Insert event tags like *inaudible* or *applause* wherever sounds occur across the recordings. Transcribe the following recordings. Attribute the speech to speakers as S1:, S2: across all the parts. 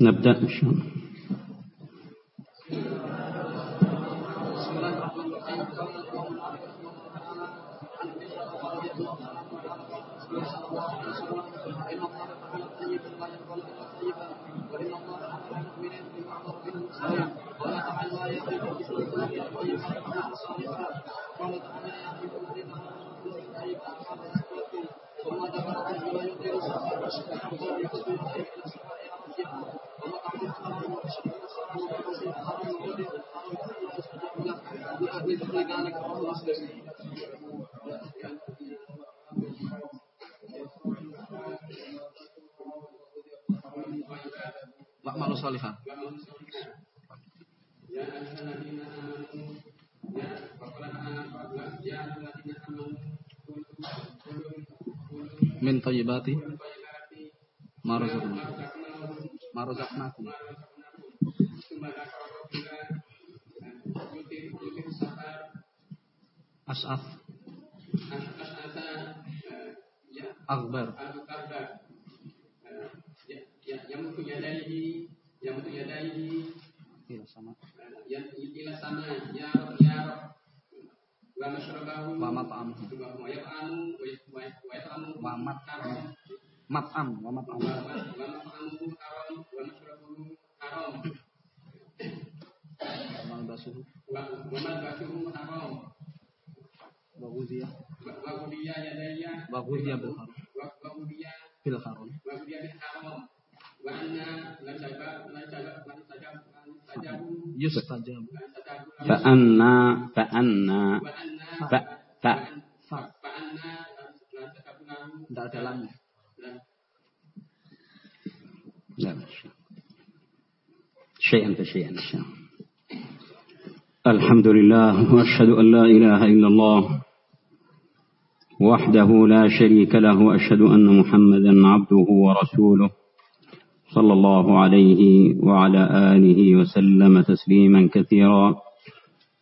S1: نبدأ إن شاء الله.
S2: Thayyibati ma razaqnakum. Ma. As'af. Akbar.
S3: Muhammad Anwar. Waman
S2: basuhu. Waman
S3: basuhu ya.
S2: ya, haram.
S3: Bagudiyah. Bagudiyah
S2: yadayya. Bagudiyah bil haram.
S3: Bagudiyah
S2: bil haram.
S3: Bagudiyah bil haram. Wa anna lan sajab lan sajab lan sajab.
S2: Yustajab.
S1: Fa
S3: anna
S1: fa anna
S2: fa
S3: fa fa anna
S2: tidak ada lamnya.
S1: لا. شيئا فشيئا إن شاء الله الحمد لله وأشهد أن لا إله إلا الله وحده لا شريك له وأشهد أن محمدا عبده ورسوله صلى الله عليه وعلى آله وسلم تسليما كثيرا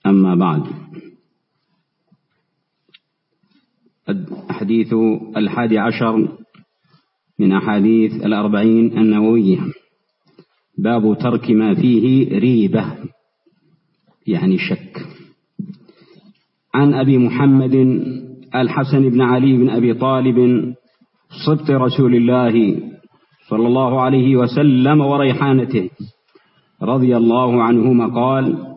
S1: أما بعد الحديث الحادي عشر من أحاديث الأربعين النووية. باب ترك ما فيه ريبة يعني شك. عن أبي محمد الحسن بن علي بن أبي طالب صبت رسول الله صلى الله عليه وسلم وريحانته. رضي الله عنهما قال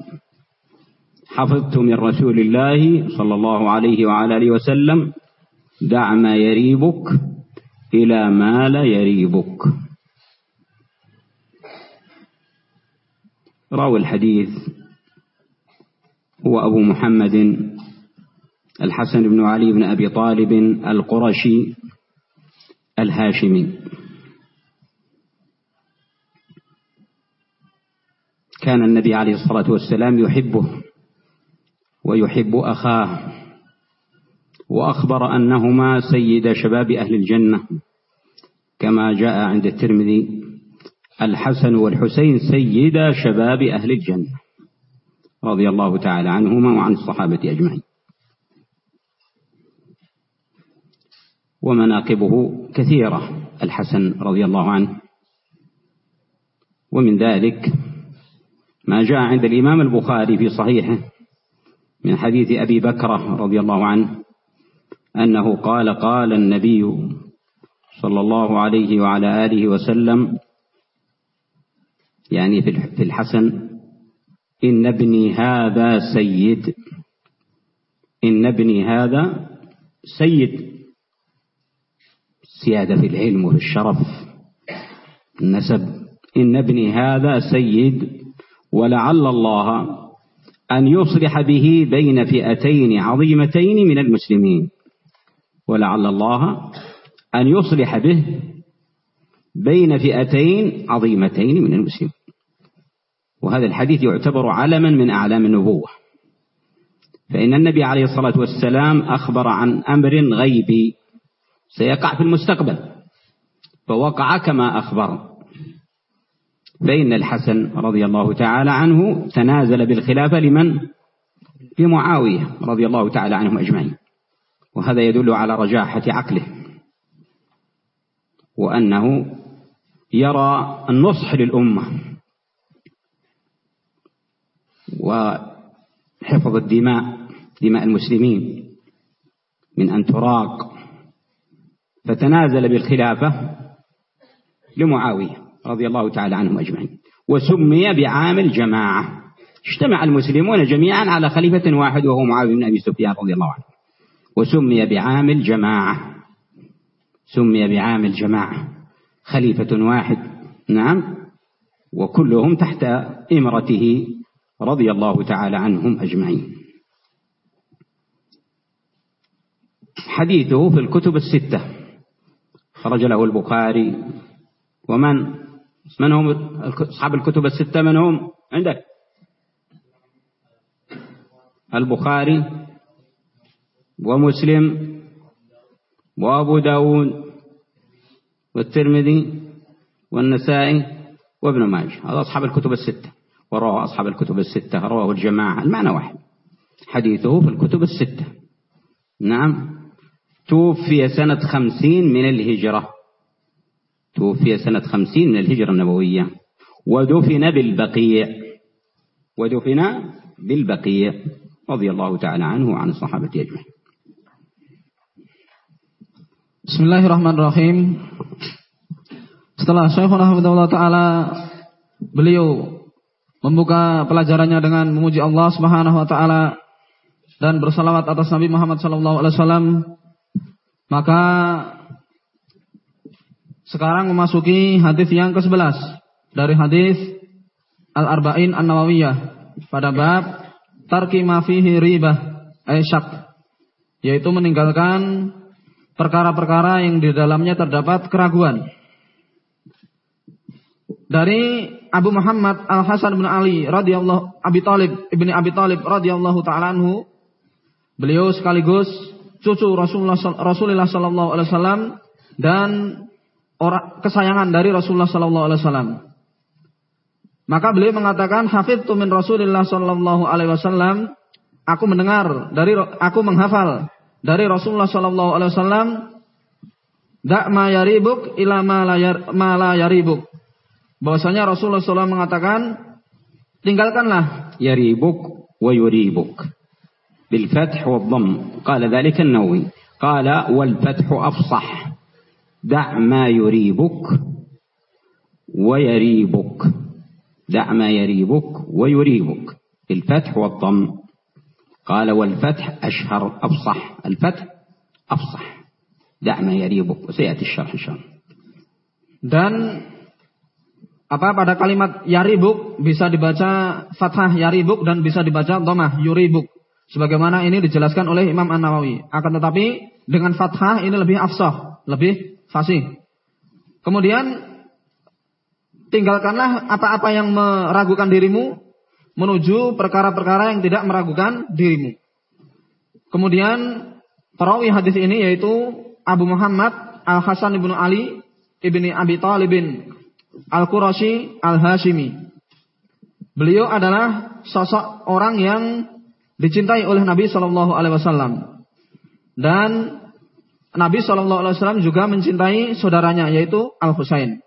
S1: حفظت من رسول الله صلى الله عليه وعلى آله وسلم دع ما يريبك إلى ما لا يريبك. راوي الحديث هو أبو محمد الحسن بن علي بن أبي طالب القرشي الهاشمي. كان النبي عليه الصلاة والسلام يحبه ويحب أخاه. وأخبر أنهما سيد شباب أهل الجنة. كما جاء عند الترمذي الحسن والحسين سيدا شباب أهل الجنة. رضي الله تعالى عنهما وعن الصحابة أجمعين. ومناقبه كثيرة الحسن رضي الله عنه. ومن ذلك ما جاء عند الإمام البخاري في صحيحه من حديث أبي بكرة رضي الله عنه أنه قال قال النبي صلى الله عليه وعلى آله وسلم يعني في الحسن إن ابني هذا سيد إن ابني هذا سيد. سيادة في العلم وفي الشرف النسب. إن ابني هذا سيد ولعل الله أن يصلح به بين فئتين عظيمتين من المسلمين. ولعل الله أن يصلح به بين فئتين عظيمتين من المسلمين. وهذا الحديث يعتبر علما من أعلام النبوة. فإن النبي عليه الصلاة والسلام أخبر عن أمر غيبي سيقع في المستقبل فوقع كما أخبر. فإن الحسن رضي الله تعالى عنه تنازل بالخلافة لمن؟ لمعاوية رضي الله تعالى عنهم أجمعين. وهذا يدل على رجاحة عقله وأنه يرى النصح للأمة. وحفظ الدماء دماء المسلمين من أن تراق. فتنازل بالخلافة لمعاوية رضي الله تعالى عنهم أجمعين. وسمي بعام الجماعة. اجتمع المسلمون جميعا على خليفة واحد وهو معاوية بن أبي سفيان رضي الله عنه. وسمي بعام الجماعة. سمي بعام الجماعة. خليفة واحد. نعم. وكلهم تحت إمرته رضي الله تعالى عنهم أجمعين. حديثه في الكتب الستة. خرج له البخاري. ومن؟ من هم أصحاب الكتب الستة؟ من هم؟ عندك. البخاري. ومسلم وأبو داود والترمذي والنسائي وابن ماجه. هذا أصحاب الكتب الستة. ورواه أصحاب الكتب الستة. رواه الجماعة. المعنى واحد. حديثه في الكتب الستة. نعم. توفي سنة خمسين من الهجرة. توفي سنة خمسين من الهجرة النبوية. ودفن بالبقيع. ودفن بالبقيع. رضي الله تعالى عنه وعن الصحابة أجمعين.
S2: Bismillahirrahmanirrahim. Setelah Syekhuna Hafizahullah Ta'ala beliau membuka pelajarannya dengan memuji Allah Subhanahu wa taala dan bersalawat atas Nabi Muhammad sallallahu alaihi wasallam, maka sekarang memasuki hadis yang ke-11 dari hadis Al-Arba'in An-Nawawiyah pada bab tarki ma fihi ribah syak yaitu meninggalkan perkara-perkara yang di dalamnya terdapat keraguan. Dari Abu Muhammad Al Hasan bin Ali radhiyallahu Abi Talib ibni Abi Talib radhiyallahu taala anhu beliau sekaligus cucu Rasulullah Rasulullah sallallahu alaihi wasallam dan orang kesayangan dari Rasulullah sallallahu alaihi wasallam. Maka beliau mengatakan hafidtu min Rasulillah sallallahu alaihi wasallam aku mendengar dari aku menghafal dari Rasulullah sallallahu alaihi wasallam dak ma yaribuk ila ma la, yaribuk. Bahwasanya Rasulullah SAW mengatakan tinggalkanlah
S1: yaribuk wa yuribuk bil fath wa dhamm qala dhalika an-Nawawi qala wal fath afsah da' ma yuribuk wa yaribuk da' ma yaribuk wa yuribuk bil fath wa dhamm قال والفتح أشهر أفصح الفتح أفصح دع ما يريبك وسيأتي الشرح إن شاء الله
S2: dan apa pada kalimat yaribuk bisa dibaca fathah yaribuk dan bisa dibaca domah yuribuk sebagaimana ini dijelaskan oleh Imam An Nawawi akan tetapi dengan fathah ini lebih afsah lebih fasih kemudian tinggalkanlah apa-apa yang meragukan dirimu menuju perkara-perkara yang tidak meragukan dirimu. Kemudian perawi hadis ini yaitu Abu Muhammad Al Hasan ibnu Ali ibni Abi Talibin Al Qurashi Al Hashimi. Beliau adalah sosok orang yang dicintai oleh Nabi Shallallahu Alaihi Wasallam dan Nabi Shallallahu Alaihi Wasallam juga mencintai saudaranya yaitu Al Husain.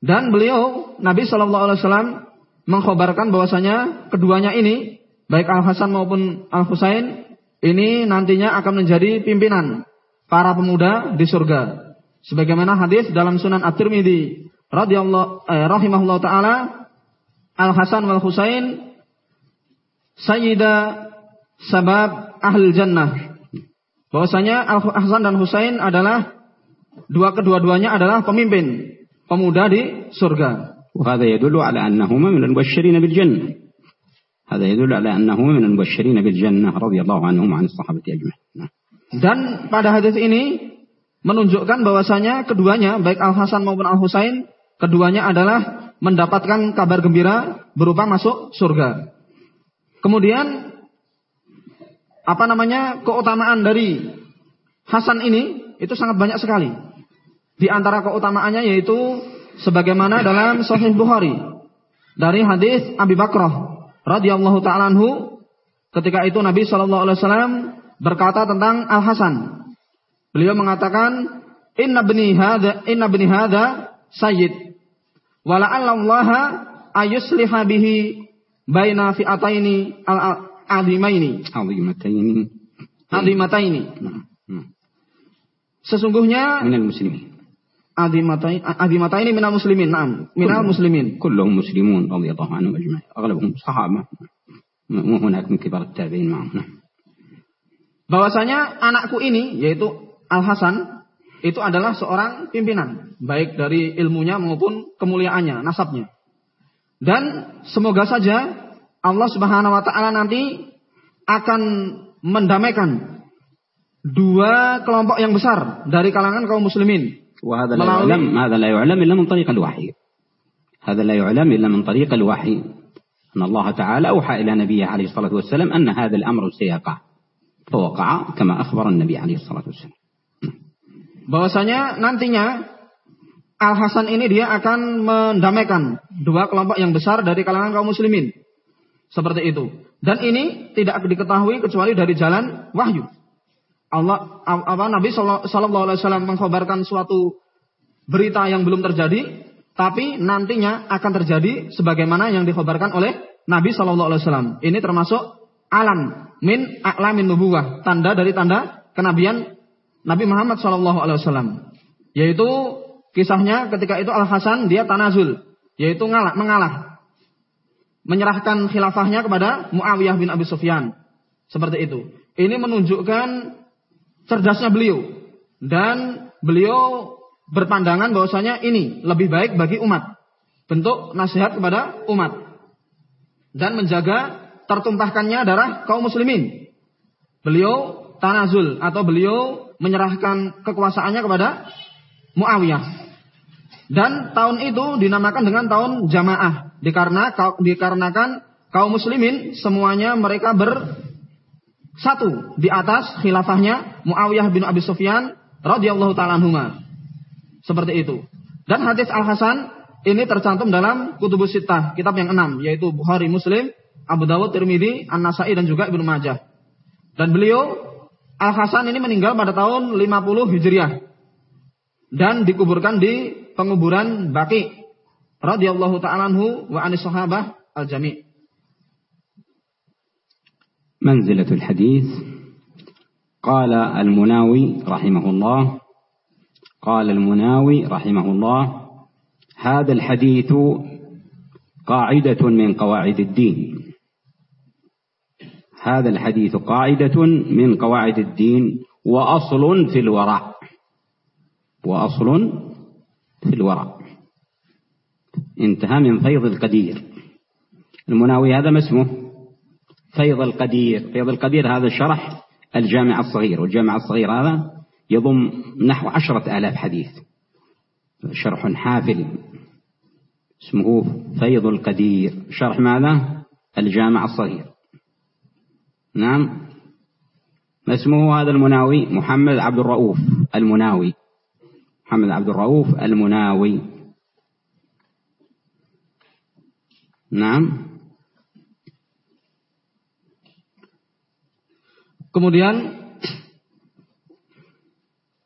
S2: Dan beliau Nabi Shallallahu Alaihi Wasallam mengkhabarkan bahwasanya keduanya ini baik Al Hasan maupun Al Husain ini nantinya akan menjadi pimpinan para pemuda di surga. Sebagaimana hadis dalam Sunan At-Tirmidzi radhiyallahu eh, rahimahullah taala Al Hasan wal Husain sayyida sabab ahli jannah. Bahwasanya Al Hasan dan Husain adalah dua kedua-duanya adalah pemimpin pemuda di surga.
S1: وهذا يدل على أنهما من المبشرين بالجنة هذا يدل على أنهما من المبشرين بالجنة رضي الله عنهم وعن الصحابة أجمعين
S2: Dan pada hadis ini menunjukkan bahwasanya keduanya baik Al Hasan maupun Al Husain keduanya adalah mendapatkan kabar gembira berupa masuk surga. Kemudian apa namanya keutamaan dari Hasan ini itu sangat banyak sekali. Di antara keutamaannya yaitu sebagaimana dalam Sahih Bukhari. Dari hadis Abi Bakrah radhiyallahu taala anhu ketika itu Nabi sallallahu alaihi wasallam berkata tentang Al Hasan. Beliau mengatakan inna bni hadza inna bni hadza sayyid. Wa la'allallaha ayusliha bihi baina fi'ataini al-azimaini.
S1: Azimataini
S2: azimataini
S1: nah, hmm.
S2: sesungguhnya azimatai azimataini minal muslimin. Naam, minal muslimin.
S1: كلهم مسلمون رضي الله عنهم أجمعين أغلبهم صحابة مو هناك من كبار التابعين معهم نعم
S2: bahwasanya anakku ini yaitu Al Hasan itu adalah seorang pimpinan baik dari ilmunya maupun kemuliaannya, nasabnya. Dan semoga saja Allah Subhanahu wa taala nanti akan mendamaikan dua kelompok yang besar dari kalangan kaum muslimin.
S1: وهذا لا
S2: ملاوي.
S1: يعلم هذا لا يعلم إلا من طريق الوحي هذا لا يعلم إلا من طريق الوحي أن الله تعالى أوحى إلى نبيه عليه الصلاة والسلام أن هذا الأمر سيقع فوقع كما أخبر النبي عليه الصلاة والسلام
S2: bahwasanya nantinya Al Hasan ini dia akan mendamaikan dua kelompok yang besar dari kalangan kaum muslimin. Seperti itu. Dan ini tidak diketahui kecuali dari jalan wahyu. Allah apa Nabi Shallallahu Alaihi Wasallam mengkhabarkan suatu berita yang belum terjadi, tapi nantinya akan terjadi sebagaimana yang dikhabarkan oleh Nabi Shallallahu Alaihi Wasallam. Ini termasuk alam min aklamin nubuwah, tanda dari tanda kenabian Nabi Muhammad Shallallahu Alaihi Wasallam. Yaitu kisahnya ketika itu Al Hasan dia tanazul, yaitu ngalah, mengalah, menyerahkan khilafahnya kepada Muawiyah bin Abi Sufyan. Seperti itu. Ini menunjukkan cerdasnya beliau dan beliau berpandangan bahwasanya ini lebih baik bagi umat. Bentuk nasihat kepada umat dan menjaga tertumpahkannya darah kaum muslimin. Beliau tanazul atau beliau menyerahkan kekuasaannya kepada Muawiyah. Dan tahun itu dinamakan dengan tahun jamaah dikarenakan dikarenakan kaum muslimin semuanya mereka bersatu di atas khilafahnya Muawiyah bin Abi Sufyan radhiyallahu taala anhuma. Seperti itu. Dan hadis Al Hasan ini tercantum dalam Kutubus Sittah, kitab yang enam yaitu Bukhari, Muslim, Abu Dawud, Tirmidzi, An-Nasai dan juga Ibnu Majah. Dan beliau Al Hasan ini meninggal pada tahun 50 Hijriah dan dikuburkan di penguburan Baqi radhiyallahu taala anhu wa anis sahabah al-jami'.
S1: منزلة الحديث. قال المناوي رحمه الله قال المناوي رحمه الله هذا الحديث قاعدة من قواعد الدين. هذا الحديث قاعدة من قواعد الدين وأصل في الوراء. وأصل في الوراء. انتهى من فيض القدير. المناوي هذا ما اسمه؟ فيض القدير. فيض القدير هذا شرح الجامع الصغير والجامع الصغير هذا يضم نحو عشرة آلاف حديث. شرح حافل اسمه فيض القدير. شرح ماذا؟ الجامع الصغير. نعم. ما اسمه هذا المناوي؟ محمد عبد الرؤوف المناوي. محمد عبد الرؤوف المناوي. نعم.
S2: Kemudian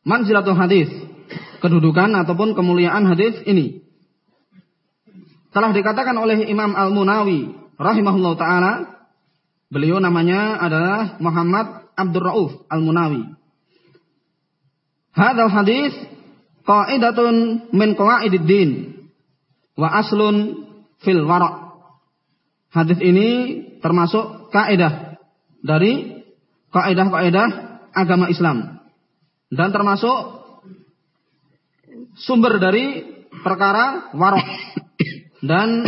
S2: manzilatul hadis, kedudukan ataupun kemuliaan hadis ini telah dikatakan oleh Imam Al-Munawi rahimahullah taala beliau namanya adalah Muhammad Abdul Rauf Al-Munawi. Hadal hadis qaidatun min qawaidid din wa aslun fil wara. Hadis ini termasuk kaidah dari kaidah-kaidah agama Islam dan termasuk sumber dari perkara warok dan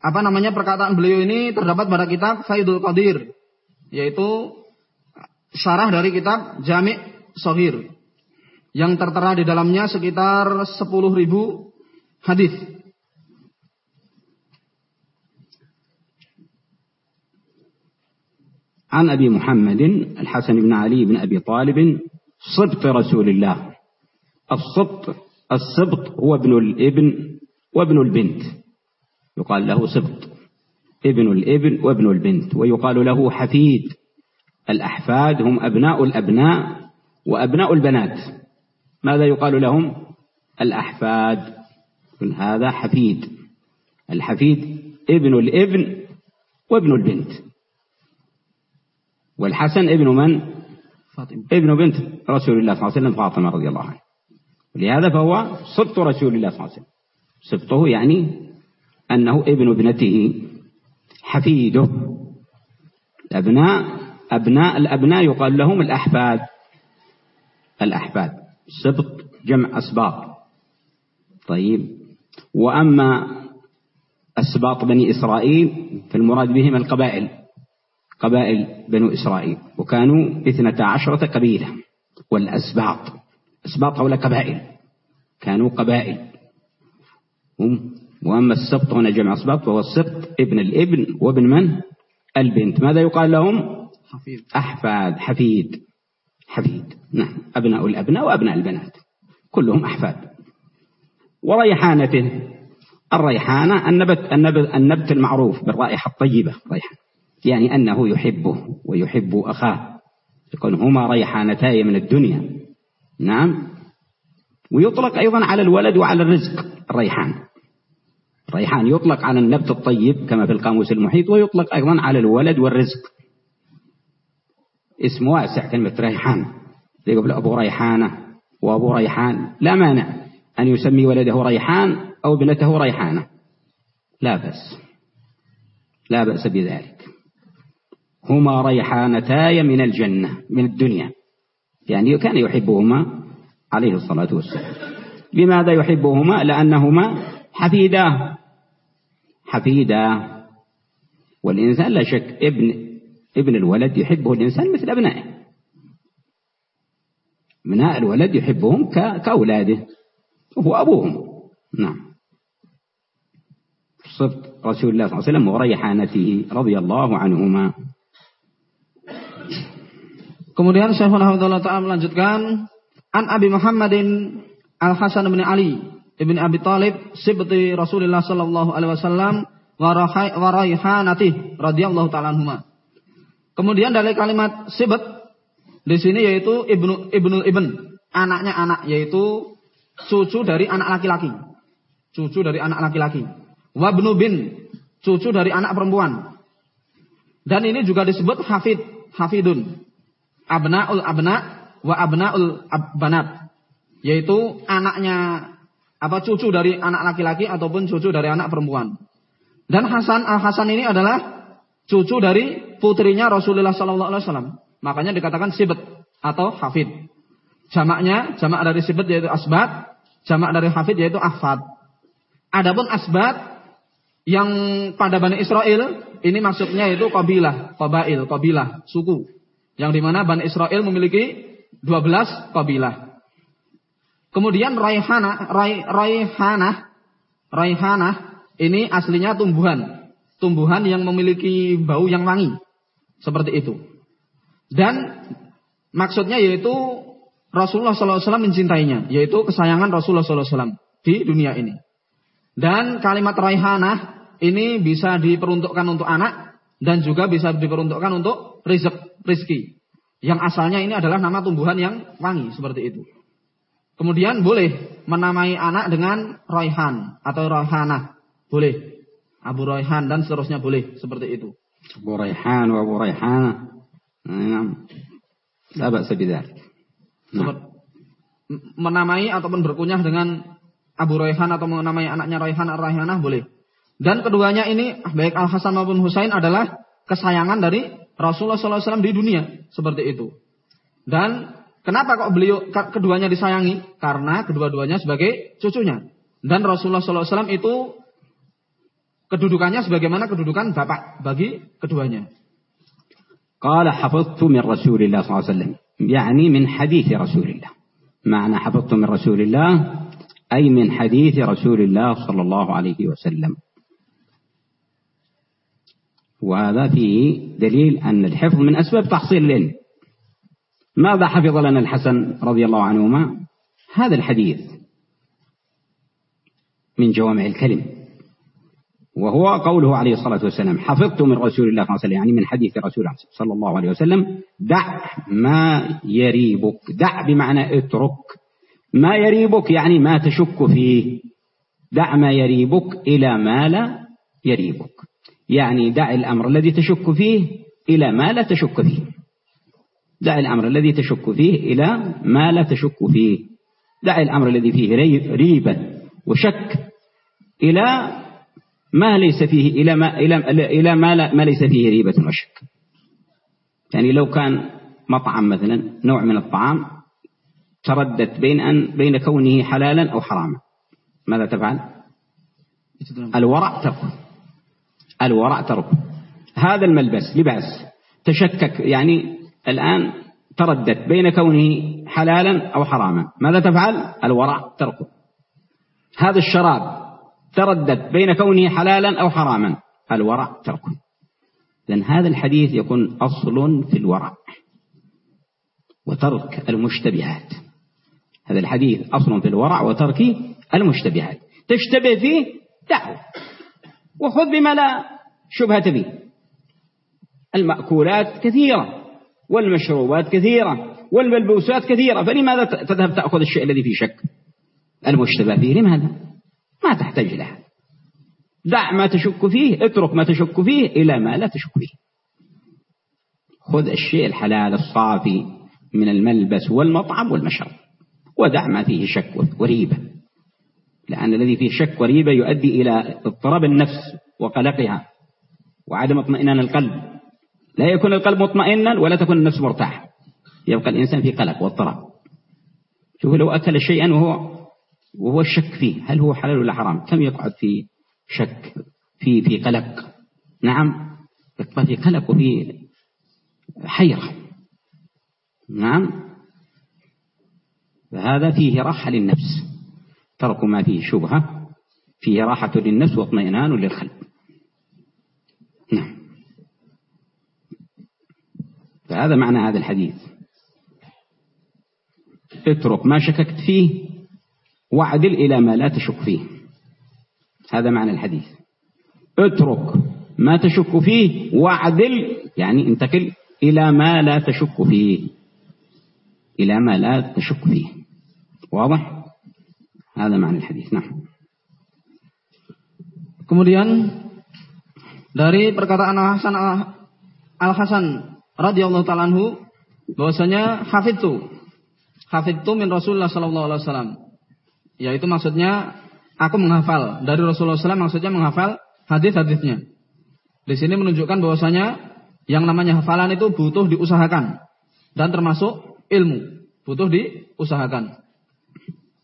S2: apa namanya perkataan beliau ini terdapat pada kitab Faidul Qadir yaitu syarah dari kitab Jami' Sohir yang tertera di dalamnya sekitar 10.000 hadis.
S1: عن أبي محمد الحسن بن علي بن أبي طالب صبط رسول الله. الصبط السبط هو ابن الإبن وابن البنت. يقال له سبط ابن الإبن وابن البنت ويقال له حفيد. الأحفاد هم أبناء الأبناء وأبناء البنات. ماذا يقال لهم؟ الأحفاد. هذا حفيد. الحفيد ابن الإبن وابن البنت. والحسن ابن من؟
S2: فاطمة.
S1: ابن بنت رسول الله صلى الله عليه وسلم فاطمة رضي الله عنها. ولهذا فهو سبط رسول الله صلى الله عليه وسلم. سبطه يعني أنه ابن ابنته حفيده. الأبناء أبناء الأبناء يقال لهم الأحفاد الأحفاد سبط جمع أسباط. طيب. وأما أسباط بني إسرائيل فالمراد بهم القبائل. قبائل بنو إسرائيل وكانوا اثنتا عشرة قبيلة والأسباط أسباط هؤلاء قبائل كانوا قبائل. هم وأما السبط هنا جمع أسباط فهو السبط ابن الابن وابن من؟ البنت. ماذا يقال لهم؟
S2: حفيد.
S1: أحفاد حفيد. حفيد. نعم. أبناء الأبناء وأبناء البنات. كلهم أحفاد. وريحانته الريحانة النبت, النبت, النبت المعروف بالرائحة الطيبة ريحان يعني أنه يحبه ويحب أخاه. يقول هما ريحانتاي من الدنيا. نعم. ويطلق أيضا على الولد وعلى الرزق الريحان الريحان يطلق على النبت الطيب كما في القاموس المحيط ويطلق أيضا على الولد والرزق. اسم واسع كلمة ريحان. يقول أبو ريحانة وأبو ريحان. لا مانع أن يسمي ولده ريحان أو ابنته ريحانة. لا بأس. لا بأس بذلك. هما ريحانتاي من الجنة من الدنيا. يعني كان يحبهما عليه الصلاة والسلام. لماذا يحبهما؟ لأنهما حفيدا. حفيدا. والإنسان لا شك ابن ابن الولد يحبه الإنسان مثل أبنائه. أبناء الولد يحبهم كأولاده. وهو أبوهم. نعم. صفت رسول الله صلى الله عليه وسلم وريحانته رضي الله عنهما.
S2: Kemudian Syekhul Hafidhullah Ta'ala melanjutkan An Abi Muhammadin Al Hasan bin Ali Ibn Abi Talib Sibti Rasulullah Sallallahu Alaihi Wasallam Waraihanati radhiyallahu ta'ala anhuma. Kemudian dari kalimat sibat di sini yaitu ibnu ibnu ibn anaknya anak yaitu cucu dari anak laki-laki. Cucu dari anak laki-laki. Wabnu bin cucu dari anak perempuan. Dan ini juga disebut hafid, hafidun. Abnaul abna wa abnaul abbanat. Yaitu anaknya apa cucu dari anak laki-laki ataupun cucu dari anak perempuan. Dan Hasan Al Hasan ini adalah cucu dari putrinya Rasulullah Sallallahu Alaihi Wasallam. Makanya dikatakan sibat atau hafid. Jamaknya, jamak dari sibat yaitu asbat, jamak dari hafid yaitu ahfad. Adapun asbat yang pada Bani Israel ini maksudnya itu kabilah, kabail, kabilah, suku. Yang di mana Bani Israel memiliki 12 kabilah. Kemudian raihana, rai, raihana, raihana ini aslinya tumbuhan. Tumbuhan yang memiliki bau yang wangi. Seperti itu. Dan maksudnya yaitu Rasulullah SAW mencintainya. Yaitu kesayangan Rasulullah SAW di dunia ini. Dan kalimat raihanah ini bisa diperuntukkan untuk anak. Dan juga bisa diperuntukkan untuk rizq, rizki. Yang asalnya ini adalah nama tumbuhan yang wangi. Seperti itu. Kemudian boleh menamai anak dengan raihan atau raihanah. Boleh. Abu Raihan dan seterusnya boleh seperti itu.
S1: Abu Raihan wa Abu Raihan. Nah, ba'sa bidzalik.
S2: Nah. Menamai ataupun berkunyah dengan Abu Raihan atau menamai anaknya Raihan Raihanah boleh. Dan keduanya ini baik Al Hasan maupun Husain adalah kesayangan dari Rasulullah SAW di dunia seperti itu. Dan kenapa kok beliau keduanya disayangi? Karena kedua-duanya sebagai cucunya. Dan Rasulullah SAW itu kedudukannya sebagaimana kedudukan bapak bagi keduanya.
S1: قال حفظت من رسول الله صلى الله عليه وسلم يعني من حديث رسول الله معنى حفظت من رسول الله أي من حديث رسول الله صلى الله عليه وسلم وهذا فيه دليل أن الحفظ من أسباب تحصيل العلم. ماذا حفظ لنا الحسن رضي الله عنهما؟ هذا الحديث من جوامع الكلم. وهو قوله عليه الصلاة والسلام حفظت من رسول الله صلى الله عليه وسلم يعني من حديث رسول الله صلى الله عليه وسلم دع ما يريبك. دع بمعنى اترك. ما يريبك يعني ما تشك فيه. دع ما يريبك إلى ما لا يريبك. يعني دع الأمر الذي تشك فيه إلى ما لا تشك فيه. دع الأمر الذي تشك فيه إلى ما لا تشك فيه. دع الأمر الذي فيه ريبة وشك إلى ما ليس فيه إلى ما إلى إلى ما, لا ما ليس فيه ريبة وشك. يعني لو كان مطعم مثلا نوع من الطعام ترددت بين أن بين كونه حلالا أو حراما. ماذا تفعل؟ الورع تركه الورع تركه هذا الملبس لباس. تشكك يعني الآن تردد بين كونه حلالا أو حراما. ماذا تفعل؟ الورع تركه هذا الشراب تردد بين كونه حلالا أو حراما. الورع تركه لأن هذا الحديث يكون أصل في الورع وترك المشتبهات. هذا الحديث أصل في الورع وترك المشتبهات. تشتبه فيه دعه وخذ بما لا شبهة فيه. المأكولات كثيرة والمشروبات كثيرة والملبوسات كثيرة. فلماذا تذهب تأخذ الشيء الذي فيه شك؟ المشتبه فيه لماذا؟ ما تحتاج لها. دع ما تشك فيه اترك ما تشك فيه إلى ما لا تشك فيه. خذ الشيء الحلال الصافي من الملبس والمطعم والمشرب ودع ما فيه شك وريبة. لأن الذي فيه شك وريبة يؤدي إلى اضطراب النفس وقلقها وعدم اطمئنان القلب. لا يكون القلب مطمئنا ولا تكون النفس مرتاحة. يبقى الإنسان في قلق واضطراب. شوف لو أكل شيئا وهو وهو الشك فيه. هل هو حلال ولا حرام؟ كم يقعد في شك في في قلق؟ نعم يبقى في قلق وفي حيرة. نعم. فهذا فيه راحة للنفس. ترك ما فيه شبهة فيه راحة للنفس واطمئنان للقلب. نعم. فهذا معنى هذا الحديث. اترك ما شككت فيه واعدل إلى ما لا تشك فيه. هذا معنى الحديث. اترك ما تشك فيه واعدل يعني انتقل إلى ما لا تشك فيه. إلى ما لا تشك فيه. واضح؟ Ada makna hadis. Nah.
S2: Kemudian dari perkataan Al Hasan Al Hasan radhiyallahu taala anhu bahwasanya hafidtu hafidtu min Rasulullah sallallahu alaihi wasallam yaitu maksudnya aku menghafal dari Rasulullah SAW maksudnya menghafal hadis-hadisnya. Di sini menunjukkan bahwasanya yang namanya hafalan itu butuh diusahakan dan termasuk ilmu butuh diusahakan.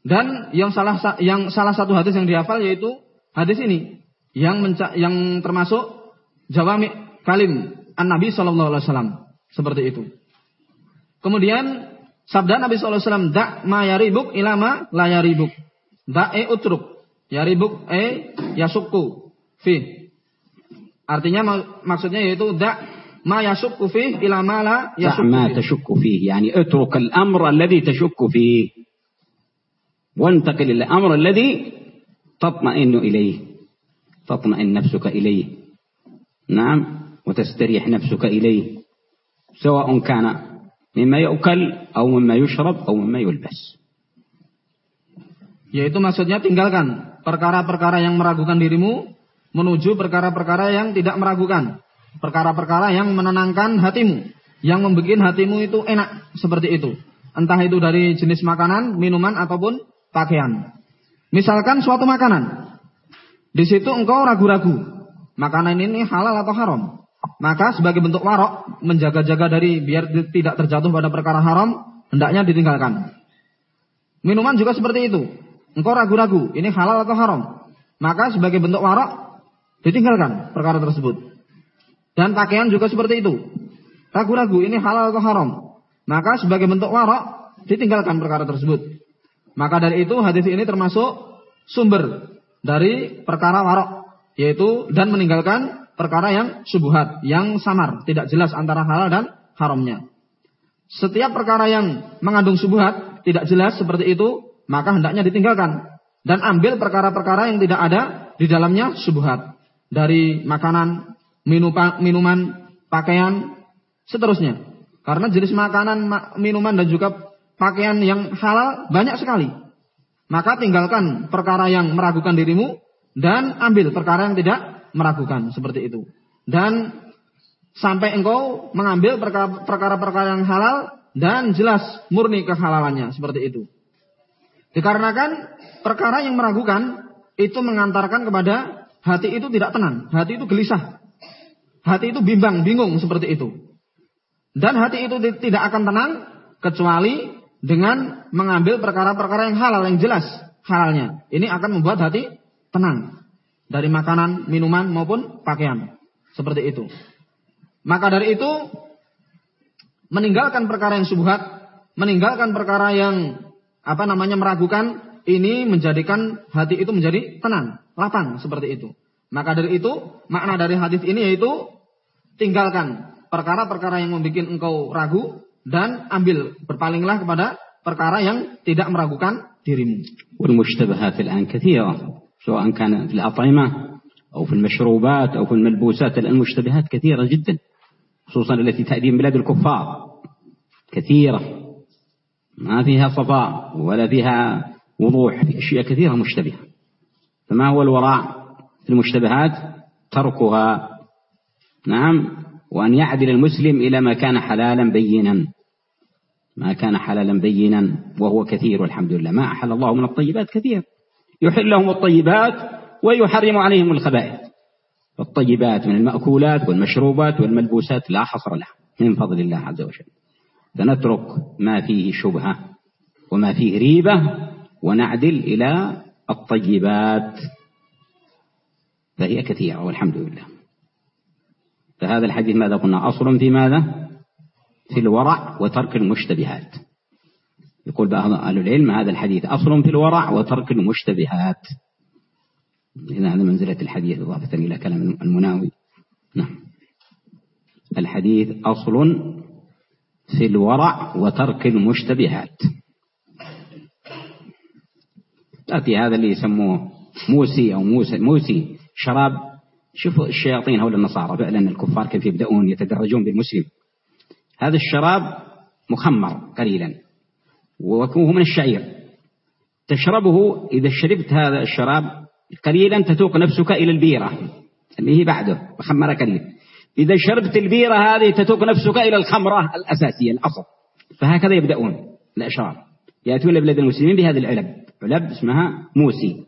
S2: Dan yang salah yang salah satu hadis yang dihafal yaitu hadis ini yang menca, yang termasuk jawami kalim an Nabi Shallallahu Alaihi Wasallam seperti itu. Kemudian sabda Nabi Shallallahu Alaihi Wasallam dak ma yaribuk ilama la yaribuk dak e utruk yaribuk e yasukku fi artinya maksudnya yaitu dak ما يشك فيه إلى ما لا يشك
S1: ما
S2: فيه
S1: تشك فيه يعني اترك الأمر الذي تشك فيه وانتقل إلى الأمر الذي تطمئن إليه تطمئن نفسك إليه نعم وتستريح نفسك إليه سواء كان مما يؤكل أو مما يشرب أو مما يلبس
S2: yaitu maksudnya tinggalkan perkara-perkara yang meragukan dirimu menuju perkara-perkara yang tidak meragukan perkara-perkara yang menenangkan hatimu, yang membuat hatimu itu enak seperti itu. Entah itu dari jenis makanan, minuman ataupun pakaian. Misalkan suatu makanan, di situ engkau ragu-ragu, makanan ini halal atau haram. Maka sebagai bentuk warok, menjaga-jaga dari biar tidak terjatuh pada perkara haram, hendaknya ditinggalkan. Minuman juga seperti itu. Engkau ragu-ragu, ini halal atau haram. Maka sebagai bentuk warok, ditinggalkan perkara tersebut. Dan pakaian juga seperti itu. Ragu-ragu ini halal atau haram. Maka sebagai bentuk warok ditinggalkan perkara tersebut. Maka dari itu hadis ini termasuk sumber dari perkara warok. Yaitu dan meninggalkan perkara yang subuhat. Yang samar. Tidak jelas antara halal dan haramnya. Setiap perkara yang mengandung subuhat. Tidak jelas seperti itu. Maka hendaknya ditinggalkan. Dan ambil perkara-perkara yang tidak ada di dalamnya subuhat. Dari makanan, minuman, pakaian, seterusnya. Karena jenis makanan, minuman dan juga pakaian yang halal banyak sekali. Maka tinggalkan perkara yang meragukan dirimu dan ambil perkara yang tidak meragukan seperti itu. Dan sampai engkau mengambil perkara-perkara yang halal dan jelas murni kehalalannya seperti itu. Dikarenakan perkara yang meragukan itu mengantarkan kepada hati itu tidak tenang, hati itu gelisah. Hati itu bimbang, bingung seperti itu. Dan hati itu tidak akan tenang kecuali dengan mengambil perkara-perkara yang halal yang jelas halalnya. Ini akan membuat hati tenang dari makanan, minuman maupun pakaian. Seperti itu. Maka dari itu meninggalkan perkara yang subhat, meninggalkan perkara yang apa namanya meragukan, ini menjadikan hati itu menjadi tenang, lapang seperti itu. Maka dari itu makna dari hadis ini yaitu tinggalkan perkara-perkara yang membuat engkau ragu dan ambil berpalinglah kepada perkara yang tidak meragukan dirimu.
S1: والمشتبهات الآن كثيرة سواء كان في الأطعمة أو في المشروبات أو في الملبوسات المشتبهات كثيرة جدا خصوصا التي تأتي من بلاد الكفار كثيرة ما فيها صفاء ولا فيها وضوح في أشياء كثيرة مشتبهة فما هو الوراء في المشتبهات تركها نعم وأن يعدل المسلم إلى ما كان حلالا بينا ما كان حلالا بينا وهو كثير والحمد لله. ما أحل الله من الطيبات كثير. يحل لهم الطيبات ويحرم عليهم الخبائث. الطيبات من المأكولات والمشروبات والملبوسات لا حصر لها من فضل الله عز وجل. فنترك ما فيه شبهة وما فيه ريبة ونعدل إلى الطيبات. فهي كثيرة والحمد لله. فهذا الحديث ماذا قلنا؟ أصل في ماذا؟ في الورع وترك المشتبهات. يقول بعض أهل العلم هذا الحديث أصل في الورع وترك المشتبهات. إذا هذا منزلة الحديث إضافة إلى كلام المناوي. نعم. الحديث أصل في الورع وترك المشتبهات. تأتي هذا اللي يسموه موسي أو موسى موسي شراب. شوفوا الشياطين هؤلاء النصارى فعلا الكفار كيف يبدأون يتدرجون بالمسلم. هذا الشراب مخمر قليلا وهو من الشعير. تشربه إذا شربت هذا الشراب قليلا تتوق نفسك إلى البيرة اللي هي بعده مخمرة قليل. إذا شربت البيرة هذه تتوق نفسك إلى الخمرة الأساسية الأصل. فهكذا يبدأون الأشرار. يأتون لبلاد المسلمين بهذه العلب علب اسمها موسي.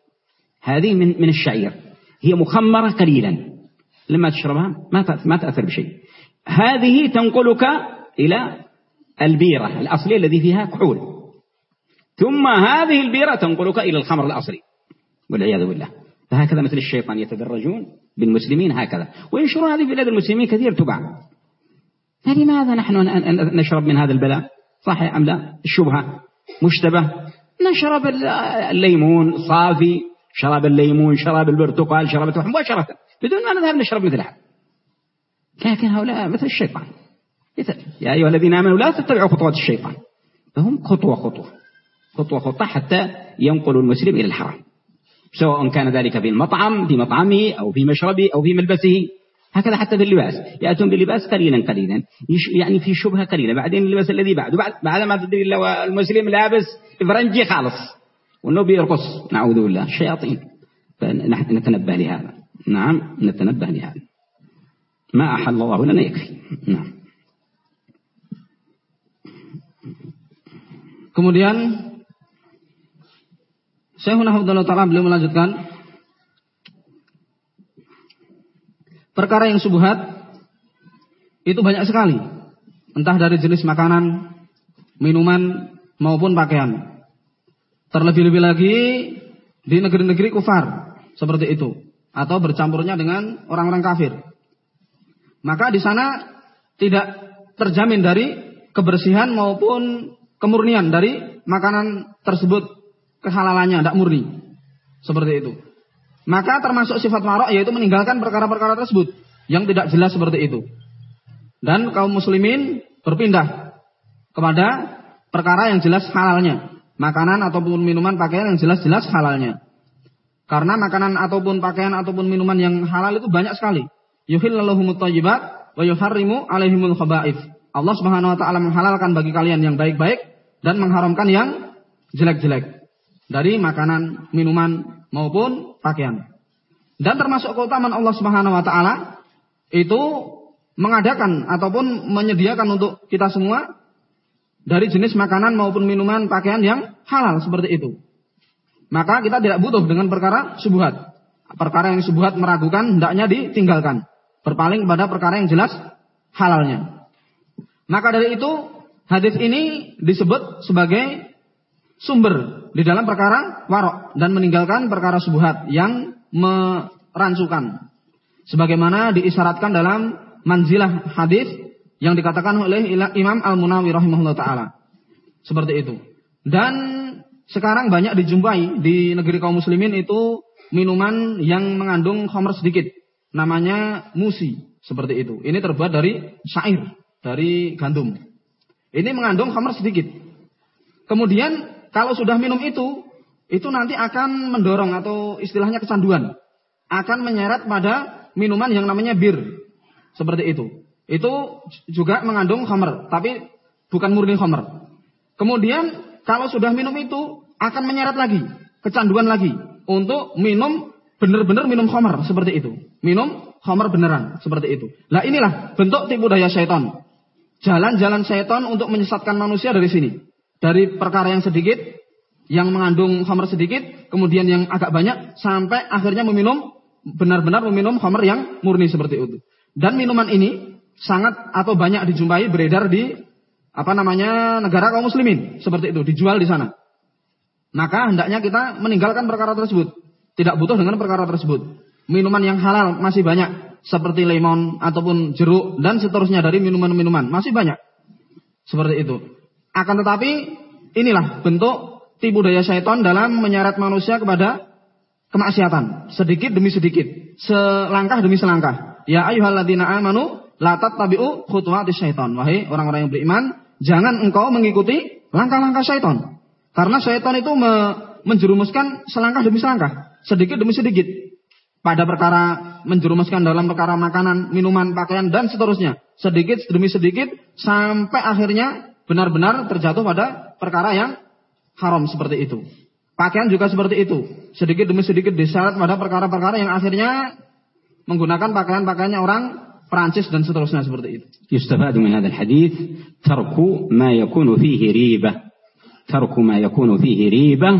S1: هذه من من الشعير. هي مخمرة قليلا. لما تشربها ما ما تأثر بشيء. هذه تنقلك إلى البيرة الأصلية الذي فيها كحول. ثم هذه البيرة تنقلك إلى الخمر الأصلي. والعياذ بالله. فهكذا مثل الشيطان يتدرجون بالمسلمين هكذا. وينشرون هذه في بلاد المسلمين كثير تباع. فلماذا نحن نشرب من هذا البلاء؟ صحيح أم لا؟ الشبهة مشتبه نشرب الليمون صافي شراب الليمون شراب البرتقال شراب التفاح مباشرة. بدون ما نذهب نشرب مثلها لكن هؤلاء مثل الشيطان. مثل يا أيها الذين آمنوا لا تتبعوا خطوات الشيطان. فهم خطوة خطوة خطوة خطوة حتى ينقلوا المسلم إلى الحرام. سواء كان ذلك في المطعم في مطعمه أو في مشربه أو في ملبسه هكذا حتى في اللباس. يأتون باللباس قليلا قليلا يعني في شبهة قليلة. بعدين اللباس الذي بعده بعد, بعد ما تدري المسلم لابس فرنجي خالص وأنه بيرقص نعوذ بالله. الشياطين فنحن نتنبه لهذا. نعم نتنبه لهذا. ما أحل الله لنا يكفي. نعم.
S2: Kemudian Syekhuna Abdullah Ta'ala beliau melanjutkan Perkara yang subuhat Itu banyak sekali. Entah dari jenis makanan Minuman maupun pakaian. Terlebih-lebih lagi Di negeri-negeri kufar Seperti itu. Atau bercampurnya dengan orang-orang kafir. Maka di sana Tidak terjamin dari Kebersihan maupun Kemurnian dari makanan tersebut kehalalannya, tidak murni. Seperti itu. Maka termasuk sifat marok yaitu meninggalkan perkara-perkara tersebut yang tidak jelas seperti itu. Dan kaum muslimin berpindah kepada perkara yang jelas halalnya. Makanan ataupun minuman pakaian yang jelas-jelas halalnya. Karena makanan ataupun pakaian ataupun minuman yang halal itu banyak sekali. Yuhillallahumut thayyibat wa yuharrimu alaihimul khaba'ith. Allah Subhanahu wa taala menghalalkan bagi kalian yang baik-baik dan mengharamkan yang jelek-jelek. dari makanan, minuman maupun pakaian. Dan termasuk keutamaan Allah Subhanahu wa taala itu mengadakan ataupun menyediakan untuk kita semua dari jenis makanan maupun minuman pakaian yang halal seperti itu. Maka kita tidak butuh dengan perkara subuhat. Perkara yang subuhat meragukan hendaknya ditinggalkan. Berpaling kepada perkara yang jelas halalnya. Maka dari itu hadis ini disebut sebagai sumber di dalam perkara warok dan meninggalkan perkara subuhat yang merancukan. Sebagaimana diisyaratkan dalam manzilah hadis yang dikatakan oleh Imam Al-Munawi rahimahullah taala. Seperti itu. Dan sekarang banyak dijumpai di negeri kaum muslimin itu minuman yang mengandung khamr sedikit. Namanya musi. Seperti itu. Ini terbuat dari syair. Dari gandum. Ini mengandung khamr sedikit. Kemudian kalau sudah minum itu, itu nanti akan mendorong atau istilahnya kecanduan. Akan menyeret pada minuman yang namanya bir. Seperti itu. Itu juga mengandung khamr, tapi bukan murni khamr. Kemudian kalau sudah minum itu akan menyeret lagi, kecanduan lagi untuk minum benar-benar minum khamr seperti itu. Minum khamr beneran seperti itu. Nah inilah bentuk tipu daya syaitan. Jalan-jalan syaitan untuk menyesatkan manusia dari sini dari perkara yang sedikit, yang mengandung khamr sedikit, kemudian yang agak banyak, sampai akhirnya meminum, benar-benar meminum khamr yang murni seperti itu. Dan minuman ini sangat atau banyak dijumpai beredar di apa namanya negara kaum muslimin seperti itu dijual di sana. Maka hendaknya kita meninggalkan perkara tersebut. Tidak butuh dengan perkara tersebut. Minuman yang halal masih banyak seperti lemon ataupun jeruk dan seterusnya dari minuman-minuman masih banyak. Seperti itu. Akan tetapi inilah bentuk tipu daya syaitan dalam menyeret manusia kepada kemaksiatan. Sedikit demi sedikit. Selangkah demi selangkah. Ya ayyuhalladzina amanu la tattabi'u khutuwati syaitan. Wahai orang-orang yang beriman, jangan engkau mengikuti langkah-langkah syaitan. Karena syaitan itu me menjerumuskan selangkah demi selangkah, sedikit demi sedikit pada perkara menjerumuskan dalam perkara makanan, minuman, pakaian dan seterusnya. Sedikit demi sedikit sampai akhirnya benar-benar terjatuh pada perkara yang haram seperti itu. Pakaian juga seperti itu. Sedikit demi sedikit diseret pada perkara-perkara yang akhirnya menggunakan pakaian-pakaiannya orang Perancis dan seterusnya seperti itu.
S1: Yustafadu min hadal hadis tarku ma yakunu fihi riba. Tarku ma yakunu fihi riba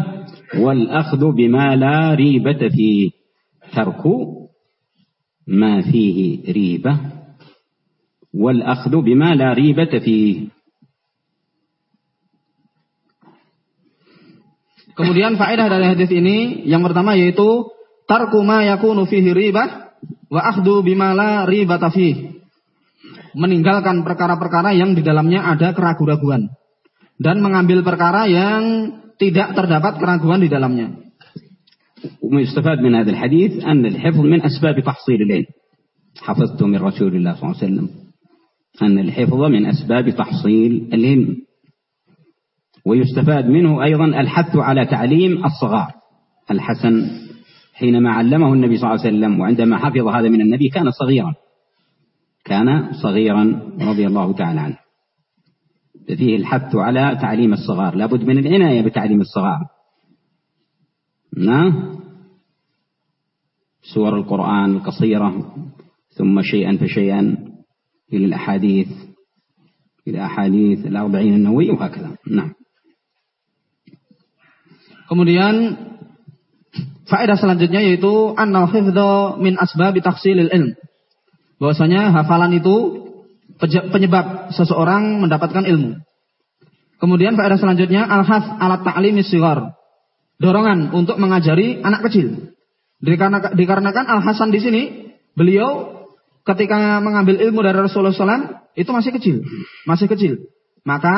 S1: wal akhdu bima la ribata fihi. ترك ما فيه ريبة والأخذ بما لا ريبة فيه
S2: Kemudian faedah dari hadis ini yang pertama yaitu tarku ma yakunu fihi ribah wa akhdu bima la ribata fihi. Meninggalkan perkara-perkara yang di dalamnya ada keraguan-raguan dan mengambil perkara yang tidak terdapat keraguan di dalamnya.
S1: ويستفاد من هذا الحديث أن الحفظ من أسباب تحصيل العلم. حفظت من رسول الله صلى الله عليه وسلم أن الحفظ من أسباب تحصيل العلم. ويستفاد منه أيضا الحث على تعليم الصغار. الحسن حينما علمه النبي صلى الله عليه وسلم وعندما حفظ هذا من النبي كان صغيرا. كان صغيرا رضي الله تعالى عنه. فيه الحث على تعليم الصغار. لابد من العناية بتعليم الصغار. نعم سور القرآن القصيرة ثم شيئا فشيئا إلى الأحاديث إلى أحاديث الأربعين النووي وهكذا نعم
S2: Kemudian faedah selanjutnya yaitu annal hifdha min asbabi tahsilil ilm. Bahwasanya hafalan itu penyebab seseorang mendapatkan ilmu. Kemudian faedah selanjutnya al-haf alat ta'limi sigar. Dorongan untuk mengajari anak kecil. Dikarenakan, dikarenakan Al-Hasan di sini beliau ketika mengambil ilmu dari Rasulullah SAW itu masih kecil, masih kecil. Maka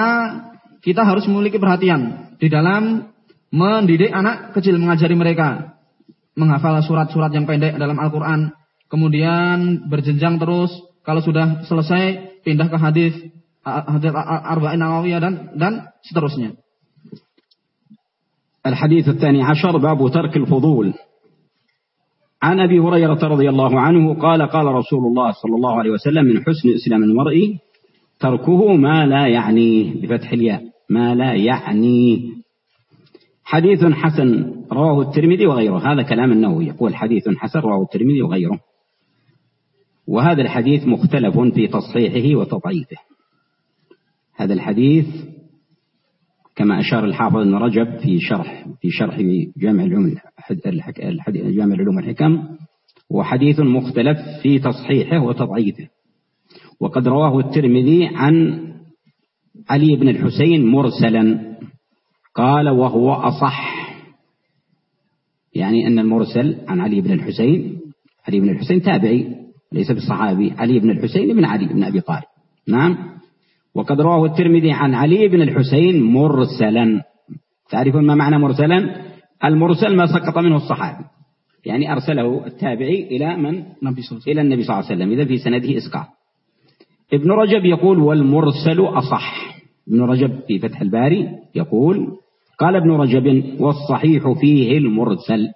S2: kita harus memiliki perhatian di dalam mendidik anak kecil, mengajari mereka menghafal surat-surat yang pendek dalam Al-Quran, kemudian berjenjang terus, kalau sudah selesai pindah ke hadis hadis arba'in nawawiyah dan dan seterusnya.
S1: الحديث الثاني عشر باب ترك الفضول. عن أبي هريرة رضي الله عنه قال قال رسول الله صلى الله عليه وسلم من حسن إسلام المرء تركه ما لا يعنيه بفتح الياء ما لا يعنيه حديث حسن رواه الترمذي وغيره هذا كلام النووي يقول حديث حسن رواه الترمذي وغيره. وهذا الحديث مختلف في تصحيحه وتضعيفه. هذا الحديث كما أشار الحافظ ابن رجب في شرح في شرح جامع العلوم جامع العلوم والحكم وحديث مختلف في تصحيحه وتضعيفه. وقد رواه الترمذي عن علي بن الحسين مرسلا قال وهو أصح يعني أن المرسل عن علي بن الحسين علي بن الحسين تابعي ليس بالصحابي علي بن الحسين بن علي بن أبي طالب. نعم؟ وقد رواه الترمذي عن علي بن الحسين مرسلا. تعرفون ما معنى مرسلا؟ المرسل ما سقط منه الصحابي. يعني أرسله التابعي إلى من؟ إلى النبي صلى الله عليه وسلم. إذا في سنده إسقاط. ابن رجب يقول والمرسل أصح. ابن رجب في فتح الباري يقول قال ابن رجب والصحيح فيه المرسل.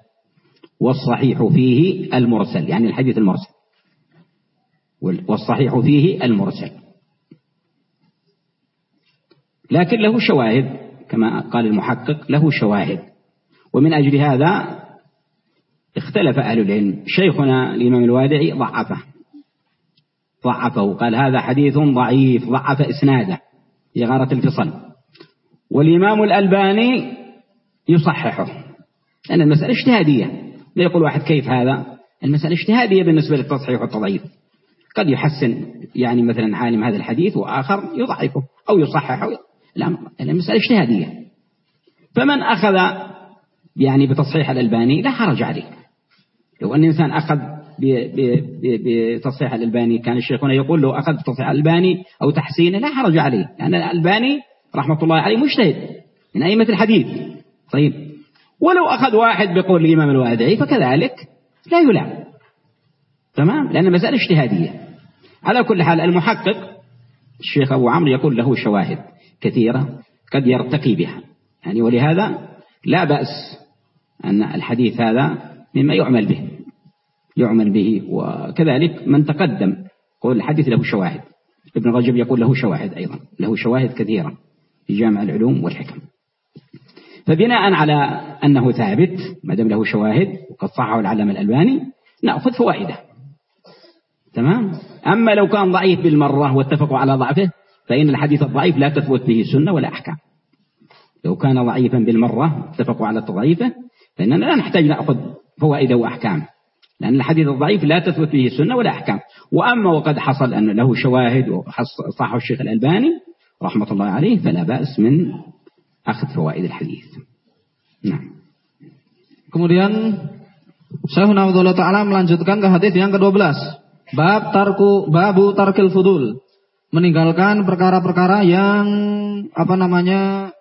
S1: والصحيح فيه المرسل. يعني الحديث المرسل. والصحيح فيه المرسل. لكن له شواهد كما قال المحقق له شواهد. ومن أجل هذا اختلف أهل العلم. شيخنا الإمام الوادعي ضعفه. ضعفه. قال هذا حديث ضعيف ضعف إسناده إغارة الفصل. والإمام الألباني يصححه. لأن المسألة اجتهادية. لا يقول واحد كيف هذا؟ المسألة اجتهادية بالنسبة للتصحيح والتضعيف. قد يحسن يعني مثلا عالم هذا الحديث وآخر يضعفه أو يصححه. لا المسألة اجتهادية. فمن أخذ يعني بتصحيح الألباني لا حرج عليه لو أن إنسان أخذ بتصحيح الألباني كان الشيخ هنا يقول لو أخذ بتصحيح الألباني أو تحسينه لا حرج عليه. لأن الألباني رحمة الله عليه مجتهد من أئمة الحديث. طيب. ولو أخذ واحد بقول الإمام الوادعي فكذلك لا يلام. تمام؟ لأن المسألة اجتهادية. على كل حال المحقق الشيخ أبو عمرو يقول له شواهد. كثيرة قد يرتقي بها. يعني ولهذا لا بأس أن الحديث هذا مما يعمل به يعمل به. وكذلك من تقدم قول الحديث له شواهد. ابن رجب يقول له شواهد أيضا له شواهد كثيرة في جامع العلوم والحكم. فبناء على أنه ثابت ما دام له شواهد وقد صحه العلم الألباني نأخذ فوائده. تمام؟ أما لو كان ضعيف بالمرة واتفقوا على ضعفه فإن الحديث الضعيف لا تثبت به سنة ولا أحكام. لو كان ضعيفا بالمرة اتفقوا على تضعيفه فإننا لا نحتاج نأخذ فوائده وأحكام. لأن الحديث الضعيف لا تثبت به سنة ولا أحكام. وأما وقد حصل أن له شواهد وصحه الشيخ الألباني رحمة الله عليه فلا بأس من أخذ فوائد الحديث. نعم.
S2: Kemudian Syekhuna Abdullah Ta'ala melanjutkan ke hadis yang ke-12. Bab tarku babu tarkil fudul. Meninggalkan perkara-perkara yang apa namanya?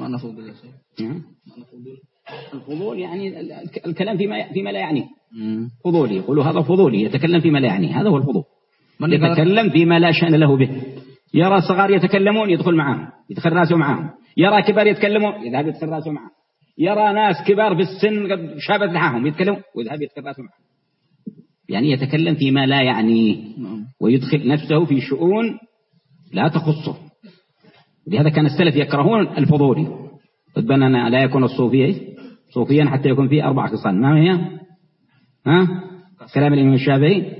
S2: Mana fudul ya?
S1: Mana fudul? الفضول يعني الكلام فيما فيما لا يعنيه فضولي يقولوا هذا فضولي يتكلم فيما لا يعنيه هذا هو الفضول من يتكلم فيما لا شأن له به يرى صغار يتكلمون يدخل معهم يدخل راسه معهم يرى كبار يتكلمون يذهب يدخل راسه معهم يرى ناس كبار في السن قد شابت لحاهم يتكلمون ويذهب يدخل راسه معهم يعني يتكلم فيما لا يعنيه ويدخل نفسه في شؤون لا تخصه. لهذا كان السلف يكرهون الفضولي ربنا لا يكون الصوفي صوفيا حتى يكون فيه أربع خصال. ما هي؟ ها؟ كلام الإمام الشافعي.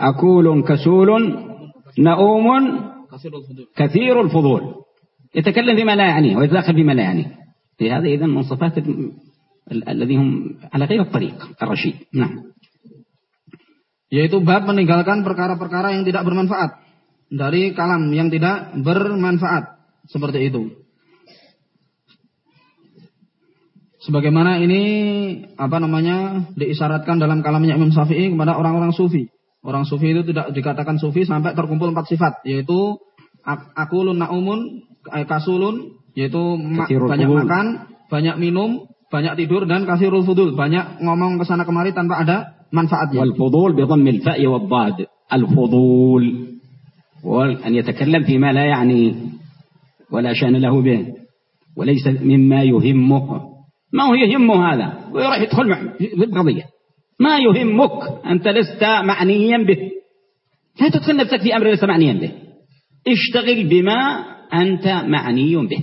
S1: أكول كسول نؤوم كثير الفضول. يتكلم فيما لا يعنيه ويتدخل فيما لا يعنيه في هذا إذن من صفات الذي هم على غير الطريق الرشيد. نعم.
S2: Yaitu bab meninggalkan perkara-perkara yang tidak bermanfaat. Dari kalam yang tidak bermanfaat. Seperti itu. Sebagaimana ini apa namanya diisyaratkan dalam kalamnya Imam Syafi'i kepada orang-orang sufi. Orang sufi itu tidak dikatakan sufi sampai terkumpul empat sifat, yaitu akulun naumun, eh, kasulun, yaitu ma banyak fudul. makan, banyak minum, banyak tidur dan kasirul fudul, banyak ngomong ke sana kemari tanpa ada
S1: wad dad. Al fudul wal an yatakallam fi ma la yani ولا شأن له به. وليس مما يهمه ما هو يهمه هذا؟ ويروح يدخل في القضية. ما يهمك أنت لست معنيا به. لا تدخل نفسك في أمر لست معنيا به. اشتغل بما أنت معني به.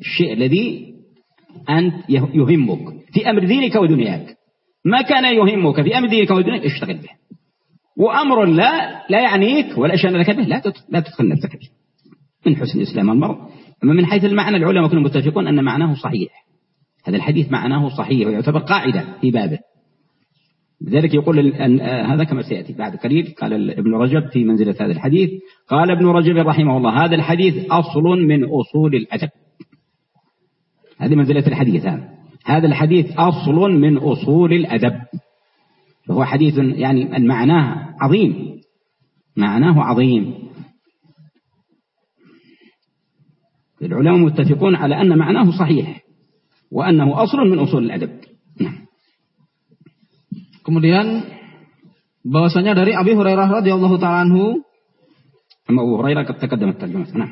S1: الشيء الذي أنت يهمك في أمر دينك ودنياك. ما كان يهمك في أمر دينك ودنياك اشتغل به؟ وأمر لا لا يعنيك ولا شأن لك به لا لا تدخل نفسك به من حسن إسلام المرء. أما من حيث المعنى العلماء كلهم متفقون أن معناه صحيح. هذا الحديث معناه صحيح ويعتبر قاعدة في بابه. لذلك يقول أن هذا كما سيأتي بعد قليل. قال ابن رجب في منزلة هذا الحديث. قال ابن رجب رحمه الله هذا الحديث أصل من أصول الأدب. هذه منزلة الحديث هذا. هذا الحديث أصل من أصول الأدب فهو حديث يعني معناه عظيم معناه عظيم العلماء متفقون على أن معناه صحيح وأنه أصل من أصول الأدب نعم
S2: Kemudian bahwasanya dari Abi Hurairah radhiyallahu taala anhu
S1: Abu Hurairah terkadang terjemah. Nah.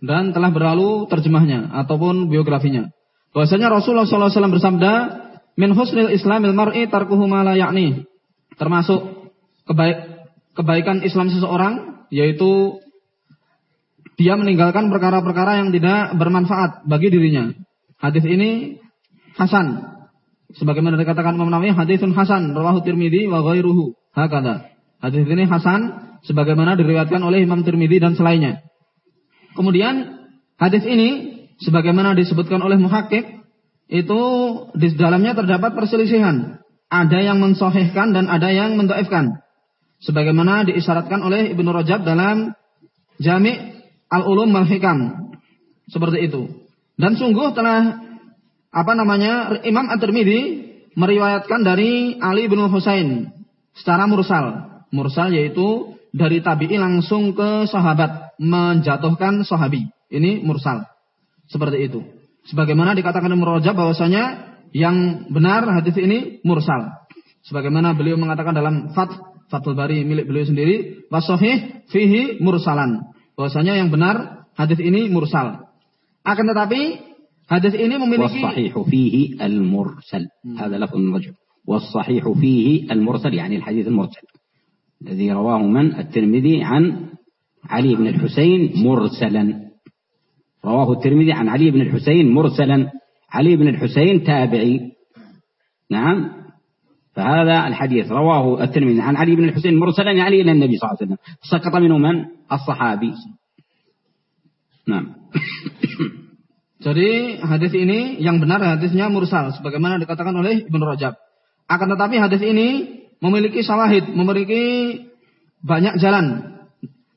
S2: Dan telah berlalu terjemahnya ataupun biografinya. Bahwasanya Rasulullah SAW bersabda, "Min husnil islamil mar'i tarkuhu ma la ya'ni." Termasuk kebaik, kebaikan Islam seseorang yaitu dia meninggalkan perkara-perkara yang tidak bermanfaat bagi dirinya. Hadis ini hasan Sebagaimana dikatakan Imam Nawawi, hadisun hasan, rawahu Tirmidzi wa ghairuhu. Hakada. Hadis ini hasan sebagaimana diriwayatkan oleh Imam Tirmidzi dan selainnya. Kemudian hadis ini sebagaimana disebutkan oleh muhakkik itu di dalamnya terdapat perselisihan. Ada yang mensohihkan dan ada yang mendoifkan. Sebagaimana diisyaratkan oleh Ibnu Rajab dalam Jami' Al-Ulum Mal-Hikam. Seperti itu. Dan sungguh telah apa namanya Imam At-Tirmidzi meriwayatkan dari Ali bin Husain secara mursal. Mursal yaitu dari tabi'i langsung ke sahabat menjatuhkan sahabi. Ini mursal. Seperti itu. Sebagaimana dikatakan Ibnu Rajab bahwasanya yang benar hadis ini mursal. Sebagaimana beliau mengatakan dalam Fat Fathul Bari milik beliau sendiri, wasahih fihi mursalan. Bahwasanya yang benar hadis ini mursal. Akan tetapi Hadis ini memiliki
S1: والصحيح فيه المرسل هذا لفظ من رجل والصحيح فيه المرسل يعني الحديث المرسل الذي رواه من الترمذي عن علي بن الحسين مرسلا رواه الترمذي عن علي بن الحسين مرسلا علي بن الحسين تابعي نعم فهذا الحديث رواه الترمذي عن علي بن الحسين مرسلا يعني إلى النبي صلى الله عليه وسلم سقط منه من الصحابي نعم *coughs*
S2: Jadi hadis ini yang benar hadisnya mursal sebagaimana dikatakan oleh Ibnu Rajab. Akan tetapi hadis ini memiliki sawahid, memiliki banyak jalan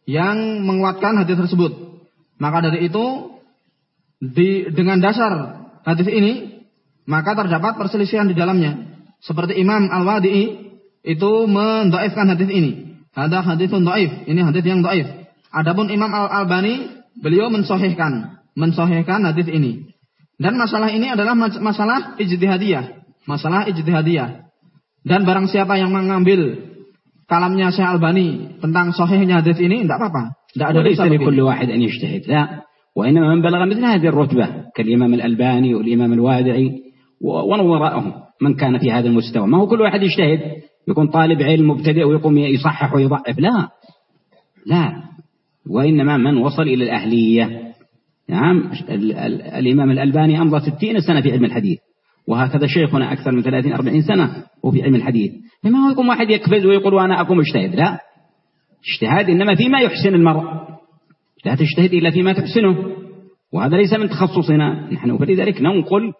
S2: yang menguatkan hadis tersebut. Maka dari itu di, dengan dasar hadis ini maka terdapat perselisihan di dalamnya. Seperti Imam Al-Wadi'i itu mendaifkan hadis ini. Ada hadisun daif, ini hadis yang daif. Adapun Imam Al-Albani beliau mensohihkan mensohhikan hadis ini. Dan masalah ini adalah masalah ijtihadiyah, masalah ijtihadiyah. Dan barang siapa yang mengambil kalamnya Syekh Albani tentang sahihnya hadis ini tidak apa-apa. Tidak
S1: ada dosa وإنما من بلغ مثل هذه الرتبة كالإمام الألباني والإمام الوادعي ومن وراءهم من كان في هذا المستوى. ما هو كل واحد يجتهد يكون طالب علم مبتدئ ويقوم يصحح ويضعف. لا. لا. وإنما من وصل إلى الأهلية. نعم. الإمام الألباني أمضى ستين سنة في علم الحديث. وهكذا شيخنا أكثر من ثلاثين أربعين سنة وفي علم الحديث. لما هو يقوم واحد يقفز ويقول وأنا أقوم اجتهد لا. اجتهاد إنما فيما يحسن المرء. لا تجتهد إلا فيما تحسنه. وهذا ليس من تخصصنا. نحن فلذلك ننقل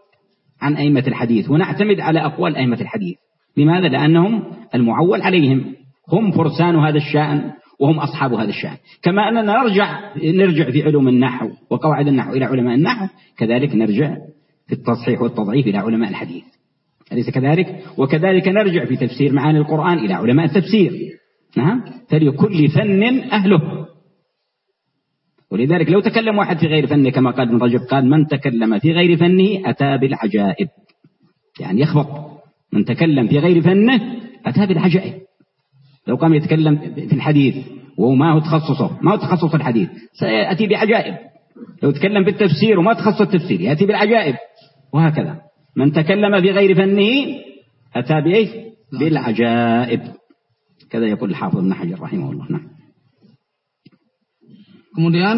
S1: عن أئمة الحديث ونعتمد على أقوال أئمة الحديث. لماذا؟ لأنهم المعول عليهم. هم فرسان هذا الشأن وهم أصحاب هذا الشأن. كما أننا نرجع نرجع في علوم النحو وقواعد النحو إلى علماء النحو كذلك نرجع في التصحيح والتضعيف إلى علماء الحديث. أليس كذلك؟ وكذلك نرجع في تفسير معاني القرآن إلى علماء التفسير. نعم؟ فلكل فن أهله. ولذلك لو تكلم واحد في غير فنه كما قال ابن رجب قال من تكلم في غير فنه أتى بالعجائب. يعني يخبط. من تكلم في غير فنه أتى بالعجائب. لو قام يتكلم في الحديث وهو ما هو تخصصه ما هو تخصص الحديث سيأتي بعجائب. لو تكلم في التفسير وما تخصص التفسير يأتي بالعجائب. وهكذا. من تكلم في غير فنه أتى بإيش؟ بالعجائب. كذا يقول الحافظ ابن حجر رحمه الله. نعم.
S2: Kemudian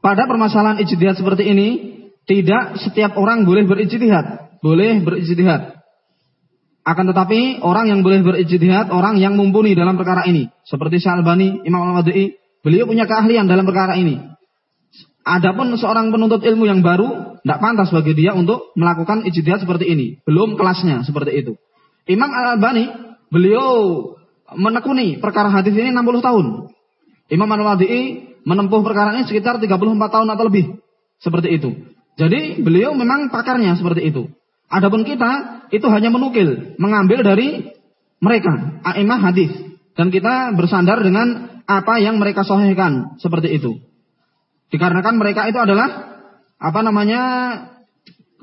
S2: pada permasalahan ijtihad seperti ini tidak setiap orang boleh berijtihad, boleh berijtihad. Akan tetapi orang yang boleh berijtihad orang yang mumpuni dalam perkara ini, seperti Syalbani, Imam Al-Wadai, beliau punya keahlian dalam perkara ini. Adapun seorang penuntut ilmu yang baru, tidak pantas bagi dia untuk melakukan ijtihad seperti ini. Belum kelasnya seperti itu. Imam Al-Albani, beliau menekuni perkara hadis ini 60 tahun. Imam Al-Wadai menempuh perkara ini sekitar 34 tahun atau lebih. Seperti itu. Jadi beliau memang pakarnya seperti itu. Adapun kita itu hanya menukil, mengambil dari mereka, a'imah hadis. Dan kita bersandar dengan apa yang mereka sahihkan, seperti itu. Dikarenakan mereka itu adalah apa namanya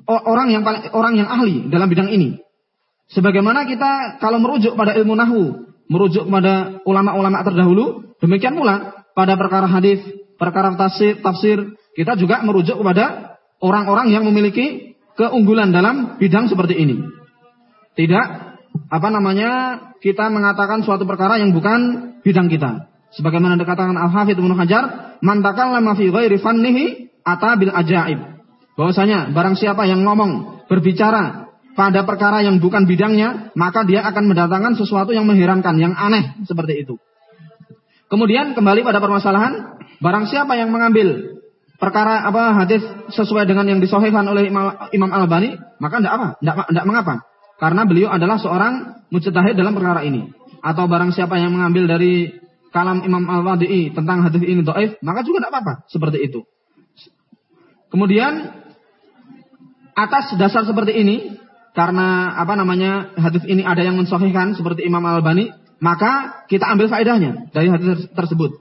S2: orang yang orang yang ahli dalam bidang ini. Sebagaimana kita kalau merujuk pada ilmu nahu, merujuk kepada ulama-ulama terdahulu, demikian pula pada perkara hadis, perkara tafsir, tafsir, kita juga merujuk kepada orang-orang yang memiliki keunggulan dalam bidang seperti ini. Tidak apa namanya kita mengatakan suatu perkara yang bukan bidang kita. Sebagaimana dikatakan Al-Hafidz Ibnu Hajar, "Man takallama fi ghairi fannihi ata bil ajaib." Bahwasanya barang siapa yang ngomong, berbicara pada perkara yang bukan bidangnya, maka dia akan mendatangkan sesuatu yang mengherankan, yang aneh seperti itu. Kemudian kembali pada permasalahan, barang siapa yang mengambil perkara apa hadis sesuai dengan yang disohhikan oleh Imam Al-Bani, maka tidak apa, tidak, mengapa. Karena beliau adalah seorang mujtahid dalam perkara ini. Atau barang siapa yang mengambil dari kalam Imam Al-Wadi'i tentang hadis ini doif, maka juga tidak apa-apa seperti itu. Kemudian atas dasar seperti ini, karena apa namanya hadis ini ada yang mensohhikan seperti Imam Al-Bani, maka kita ambil faedahnya dari hadis tersebut.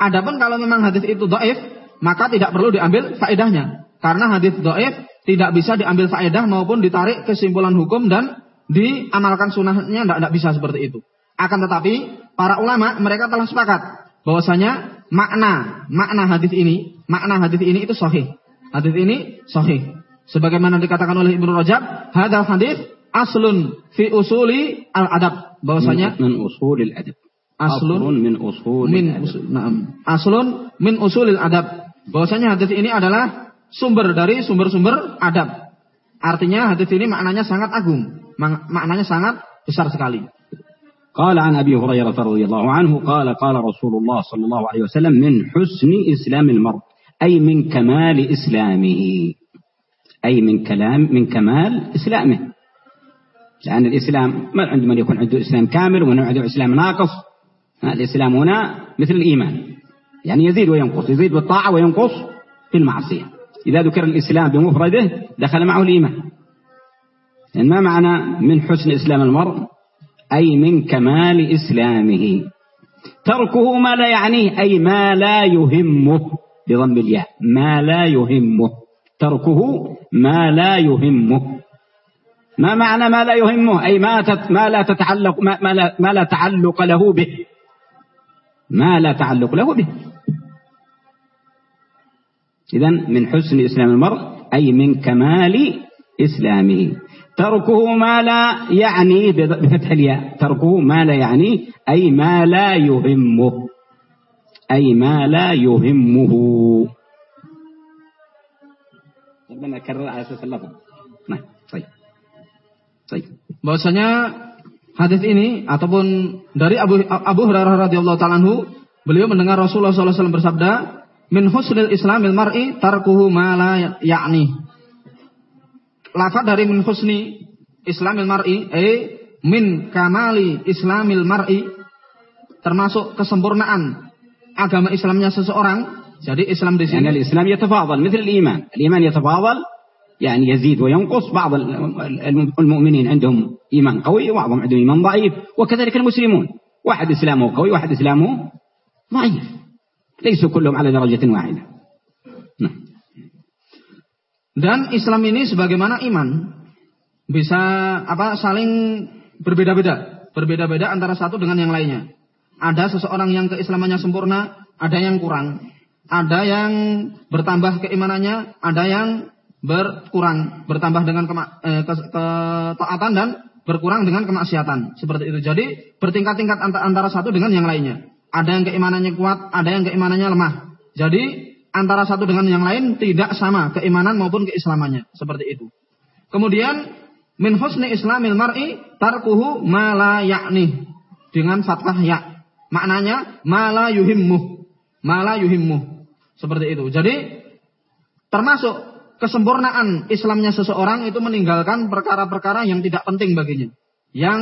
S2: Adapun kalau memang hadis itu doif, maka tidak perlu diambil faedahnya. Karena hadis doif tidak bisa diambil faedah maupun ditarik kesimpulan hukum dan diamalkan sunnahnya tidak, bisa seperti itu. Akan tetapi para ulama mereka telah sepakat bahwasanya makna makna hadis ini makna hadis ini itu sahih. Hadis ini sahih. Sebagaimana dikatakan oleh Ibnu Rajab, hadal hadis aslun fi usuli al adab. Bahwasanya
S1: min usulil adab.
S2: Aslun
S1: min usulil
S2: min
S1: adab.
S2: usul, naam. Aslun min usulil adab bahwasanya hadis ini adalah sumber dari sumber-sumber adab. Artinya hadis ini maknanya sangat agung, maknanya sangat besar sekali.
S1: قال عن أبي هريرة رضي الله عنه قال قال رسول الله صلى الله عليه وسلم من حسن إسلام المرء أي من كمال إسلامه أي من كلام من كمال إسلامه لأن الإسلام ما عند من يكون عنده إسلام كامل ومن عنده إسلام ناقص. الإسلام هنا مثل الإيمان. يعني يزيد وينقص يزيد بالطاعة وينقص في المعصية. إذا ذكر الإسلام بمفرده دخل معه الإيمان. يعني ما معنى من حسن إسلام المرء؟ أي من كمال إسلامه. تركه ما لا يعنيه أي ما لا يهمه بضم الياء. ما لا يهمه. تركه ما لا يهمه. ما معنى ما لا يهمه؟ أي ما, ما لا تتعلق ما, ما, لا, ما لا تعلق له به. ما لا تعلق له به. إذا من حسن إسلام المرء أي من كمال إسلامه. تركه ما لا يعني بفتح الياء. تركه ما لا يعني أي ما لا يهمه. أي ما لا يهمه. ربنا كرر على أساس اللفظ.
S2: Bahwasanya hadis ini ataupun dari Abu Abu Hurairah radhiyallahu taala beliau mendengar Rasulullah sallallahu alaihi wasallam bersabda, "Min husnil islamil mar'i tarkuhu ma la ya'ni." Lafaz dari min husni islamil mar'i eh min kamali islamil mar'i termasuk kesempurnaan agama Islamnya seseorang. Jadi Islam di sini.
S1: Yani Islam yatafadhal, misal iman. Al-iman yatafadhal يعني يزيد وينقص بعض المؤمنين عندهم إيمان قوي وبعضهم عندهم إيمان ضعيف وكذلك المسلمون واحد إسلامه قوي واحد إسلامه ضعيف Laisu kullum ala darajatin wahidah. Nah.
S2: Dan Islam ini sebagaimana iman bisa apa saling berbeda-beda, berbeda-beda antara satu dengan yang lainnya. Ada seseorang yang keislamannya sempurna, ada yang kurang. Ada yang bertambah keimanannya, ada yang berkurang, bertambah dengan kema, eh, ke, ketaatan dan berkurang dengan kemaksiatan. Seperti itu. Jadi bertingkat-tingkat antara satu dengan yang lainnya. Ada yang keimanannya kuat, ada yang keimanannya lemah. Jadi antara satu dengan yang lain tidak sama keimanan maupun keislamannya. Seperti itu. Kemudian min husni islamil mar'i tarkuhu ma la ya'ni dengan fathah ya. Maknanya ma la yuhimmu. Ma la yuhimmu. Seperti itu. Jadi termasuk kesempurnaan Islamnya seseorang itu meninggalkan perkara-perkara yang tidak penting baginya. Yang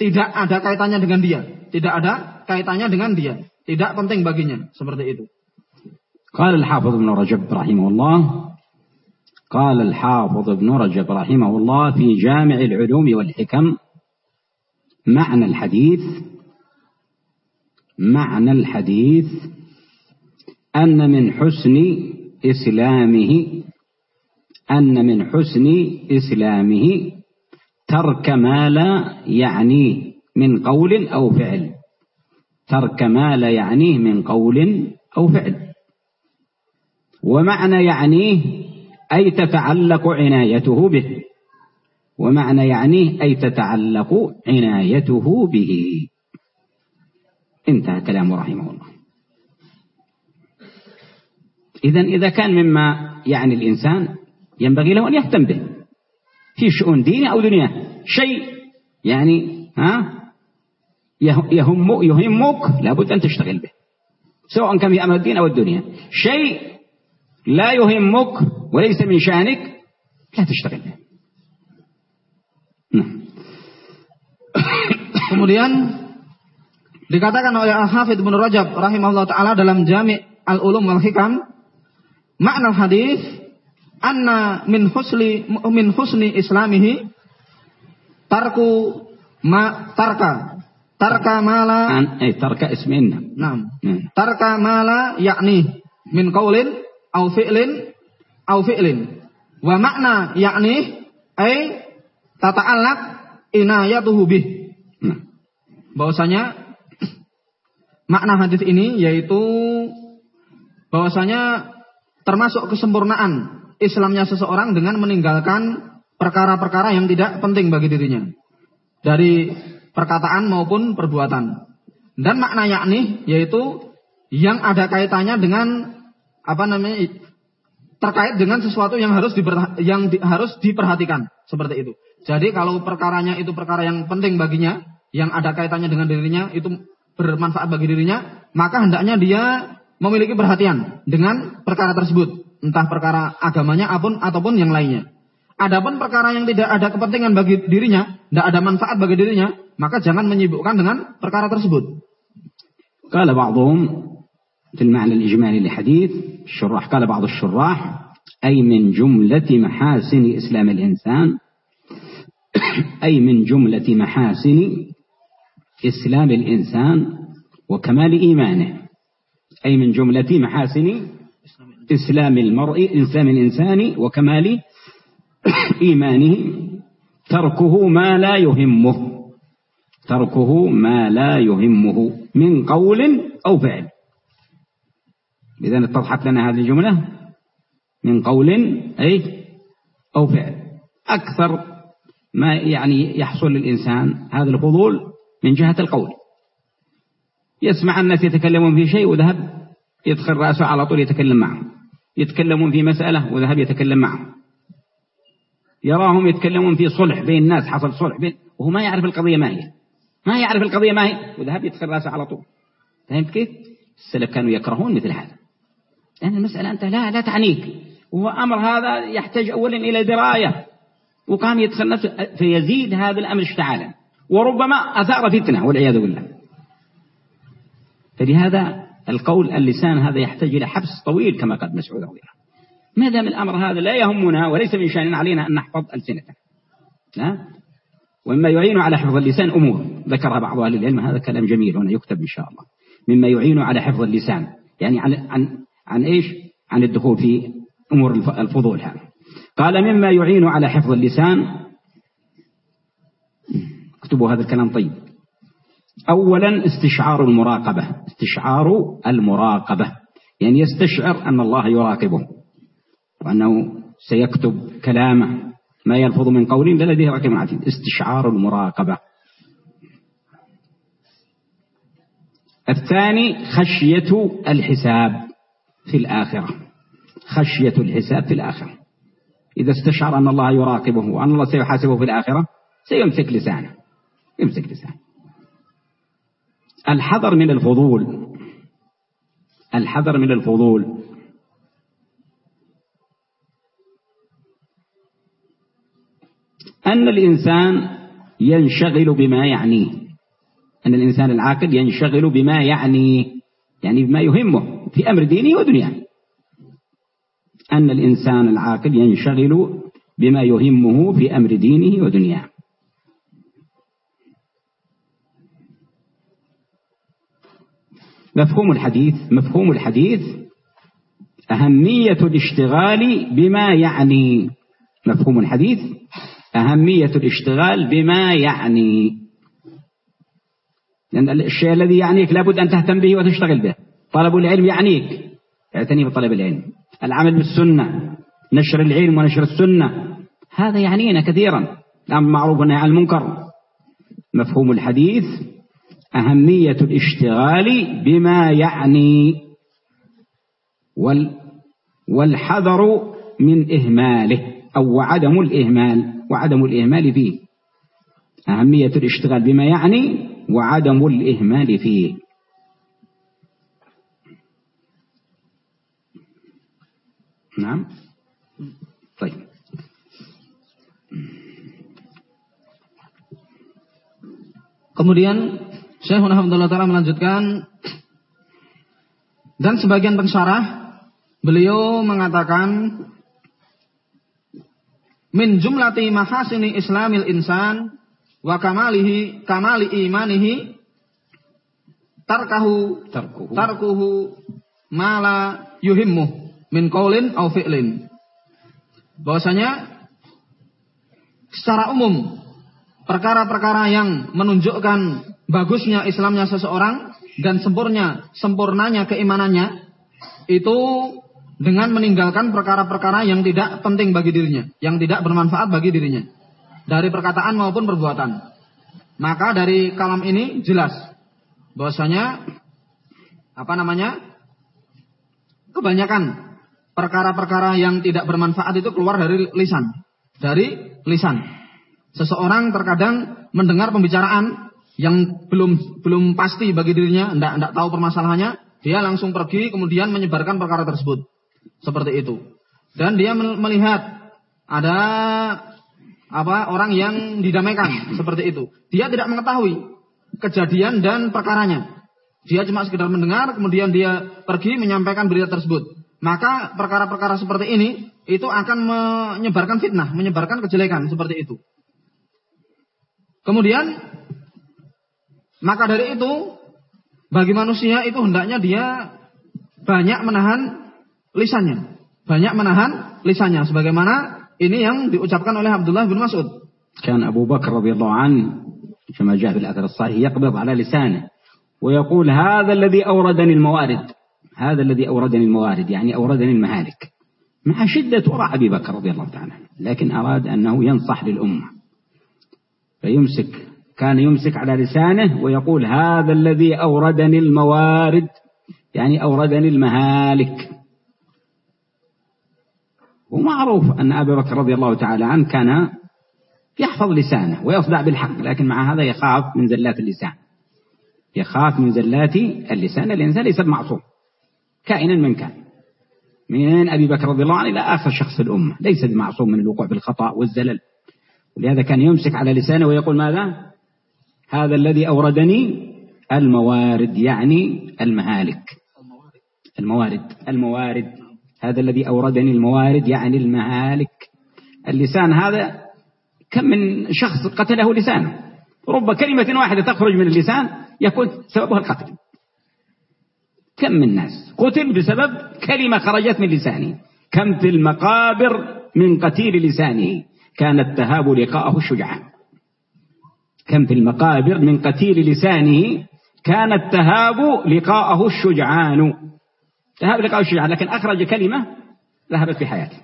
S2: tidak ada kaitannya dengan dia. Tidak ada kaitannya dengan dia. Tidak penting baginya. Seperti itu.
S1: قال الحافظ ابن رجب رحمه الله قال الحافظ ابن رجب رحمه الله في جامع العلوم والحكم معنى الحديث معنى الحديث أن من حسن إسلامه أن من حسن إسلامه ترك ما لا يعنيه من قول أو فعل. ترك ما لا يعنيه من قول أو فعل. ومعنى يعنيه أي تتعلق عنايته به. ومعنى يعنيه أي تتعلق عنايته به. انتهى كلامه رحمه الله. إذا إذا كان مما يعني الإنسان ينبغي له أن يهتم به. في شؤون دينه أو دنياه. شيء يعني ها يهم يهمك لابد أن تشتغل به. سواء كان في أمر الدين أو الدنيا. شيء لا يهمك وليس من شأنك لا تشتغل به. نعم. *coughs*
S2: Kemudian dikatakan oleh Al-Hafidh Ibnu Rajab rahimahullah taala dalam Jami' Al-Ulum wal Hikam makna hadis anna min husli min husni islamihi tarku ma tarka tarka mala
S1: An, eh tarka isminna.
S2: Naam.
S1: Hmm.
S2: Tarka mala yakni min qaulin au fi'lin au fi'lin. Wa makna yakni ai tata'allaq inayatuhu bih.
S1: Hmm.
S2: Bahwasanya makna hadis ini yaitu bahwasanya termasuk kesempurnaan Islamnya seseorang dengan meninggalkan perkara-perkara yang tidak penting bagi dirinya dari perkataan maupun perbuatan. Dan makna yakni yaitu yang ada kaitannya dengan apa namanya terkait dengan sesuatu yang harus yang di, harus diperhatikan seperti itu. Jadi kalau perkaranya itu perkara yang penting baginya, yang ada kaitannya dengan dirinya itu bermanfaat bagi dirinya, maka hendaknya dia memiliki perhatian dengan perkara tersebut, entah perkara agamanya apun ataupun yang lainnya. Adapun perkara yang tidak ada kepentingan bagi dirinya, tidak ada manfaat bagi dirinya, maka jangan menyibukkan dengan perkara tersebut.
S1: قال بعضهم في المعنى الإجمالي للحديث الشراح قال بعض الشراح أي من جملة محاسن إسلام الإنسان أي من جملة محاسن إسلام الإنسان وكمال إيمانه أي من جملة محاسن إسلام المرء إسلام الإنسان وكمال إيمانه تركه ما لا يهمه تركه ما لا يهمه من قول أو فعل. إذا اتضحت لنا هذه الجملة من قول أي أو فعل. أكثر ما يعني يحصل للإنسان هذا الفضول من جهة القول. يسمع الناس يتكلمون في شيء وذهب يدخل رأسه على طول يتكلم معهم. يتكلمون في مسألة وذهب يتكلم معهم يراهم يتكلمون في صلح بين الناس حصل صلح بين وهو ما يعرف القضية ما هي. ما يعرف القضية ما هي. وذهب يدخل رأسه على طول. فهمت كيف؟ السلف كانوا يكرهون مثل هذا. لأن المسألة أنت لا لا تعنيك. وهو أمر هذا يحتاج أولا إلى دراية. وقام يدخل نفسه. فيزيد هذا الأمر اشتعالا وربما أثار فتنة والعياذ بالله. فلهذا القول اللسان هذا يحتاج إلى حبس طويل كما قال مسعود الله ما دام الأمر هذا لا يهمنا وليس من شأننا علينا أن نحفظ ألسنتنا. لا ومما يعين على حفظ اللسان أمور ذكرها بعض أهل العلم هذا كلام جميل هنا يكتب إن شاء الله. مما يعين على حفظ اللسان يعني عن عن عن إيش؟ عن الدخول في أمور الفضول هذا. قال مما يعين على حفظ اللسان. اكتبوا هذا الكلام طيب. أولا استشعار المراقبة استشعار المراقبة. يعني يستشعر أن الله يراقبه وأنه سيكتب كلامه ما يلفظ من قول إلا لديه عتيد. استشعار المراقبة. الثاني خشية الحساب في الآخرة. خشية الحساب في الآخرة. إذا استشعر أن الله يراقبه وأن الله سيحاسبه في الآخرة سيمسك لسانه. يمسك لسانه. الحذر من الفضول. الحذر من الفضول. أن الإنسان ينشغل بما يعنيه أن الإنسان العاقل ينشغل بما يعنيه يعني بما يهمه في أمر دينه ودنياه. أن الإنسان العاقل ينشغل بما يهمه في أمر دينه ودنياه. مفهوم الحديث مفهوم الحديث أهمية الاشتغال بما يعني. مفهوم الحديث أهمية الاشتغال بما يعني. لأن الشيء الذي يعنيك لابد أن تهتم به وتشتغل به. طلب العلم يعنيك. اعتني بطلب العلم. العمل بالسنة نشر العلم ونشر السنة. هذا يعنينا كثيرا. الأمر معروف عن المنكر. مفهوم الحديث أهمية الاشتغال بما يعني وال والحذر من إهماله أو عدم الإهمال وعدم الإهمال فيه أهمية الاشتغال بما يعني وعدم الإهمال فيه. نعم. طيب.
S2: Kemudian Syekhul Alhamdulillah Ta'ala melanjutkan dan sebagian pensyarah beliau mengatakan min jumlati mahasini islamil insan wa kamalihi kamali imanihi tarkahu
S1: tarkuhu,
S2: tarkuhu mala yuhimmu min qaulin au fi'lin. Bahwasanya secara umum perkara-perkara yang menunjukkan bagusnya Islamnya seseorang dan sempurnya sempurnanya keimanannya itu dengan meninggalkan perkara-perkara yang tidak penting bagi dirinya, yang tidak bermanfaat bagi dirinya, dari perkataan maupun perbuatan. Maka dari kalam ini jelas bahwasanya apa namanya? kebanyakan perkara-perkara yang tidak bermanfaat itu keluar dari lisan, dari lisan. Seseorang terkadang mendengar pembicaraan yang belum belum pasti bagi dirinya, tidak tahu permasalahannya, dia langsung pergi kemudian menyebarkan perkara tersebut. Seperti itu. Dan dia melihat ada apa orang yang didamaikan seperti itu. Dia tidak mengetahui kejadian dan perkaranya. Dia cuma sekedar mendengar, kemudian dia pergi menyampaikan berita tersebut. Maka perkara-perkara seperti ini itu akan menyebarkan fitnah, menyebarkan kejelekan seperti itu. Kemudian maka dari itu bagi manusia itu hendaknya dia banyak menahan lisannya. Banyak menahan lisannya. Sebagaimana ini yang diucapkan oleh Abdullah bin Mas'ud.
S1: كان أبو بكر رضي الله عنه كما جاء في الأثر الصحيح يقبض على لسانه ويقول هذا الذي أوردني الموارد هذا الذي أوردني الموارد يعني أوردني المهالك مع شدة ورع أبي بكر رضي الله تعالى لكن أراد أنه ينصح للأمة فيمسك كان يمسك على لسانه ويقول هذا الذي أوردني الموارد. يعني أوردني المهالك. ومعروف أن أبا بكر رضي الله تعالى عنه كان يحفظ لسانه ويصدع بالحق لكن مع هذا يخاف من زلات اللسان. يخاف من زلات اللسان الإنسان ليس معصوم كائنا من كان. من أبي بكر رضي الله عنه إلى آخر شخص في الأمة. ليس بمعصوم من الوقوع بالخطأ والزلل. ولهذا كان يمسك على لسانه ويقول ماذا؟ هذا الذي أوردني الموارد يعني المهالك. الموارد. الموارد. هذا الذي أوردني الموارد يعني المهالك. اللسان هذا كم من شخص قتله لسانه رب كلمة واحدة تخرج من اللسان يكون سببها القتل. كم من ناس قتل بسبب كلمة خرجت من لسانه. كم في المقابر من قتيل لسانه. كان التهاب لقاءه الشجعان كم في المقابر من قتيل لسانه كان التهاب لقاءه الشجعان. ذهب لقاء الشجاع لكن أخرج كلمة ذهبت في حياته.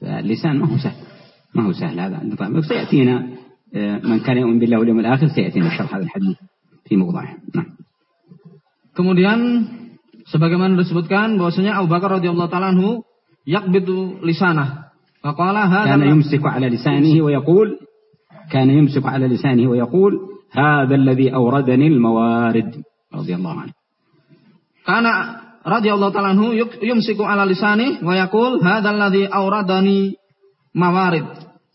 S1: فاللسان ما هو سهل ما هو سهل هذا. سيأتينا آه، من كان يؤمن بالله واليوم الآخر سيأتينا شرح هذا الحديث في موضعه نعم.
S2: Kemudian Sebagaimana disebutkan bahwasanya Abu Bakar radhiyallahu taala anhu yakbitu lisanah. Faqala hadza
S1: كان يمسك على لسانه ويقول كان يمسك على لسانه ويقول هذا الذي أوردني الموارد رضي الله عنه
S2: Karena radhiyallahu taala anhu yuk- yumsiku ala lisani wa yaqul hadzal ladzi auradani mawarid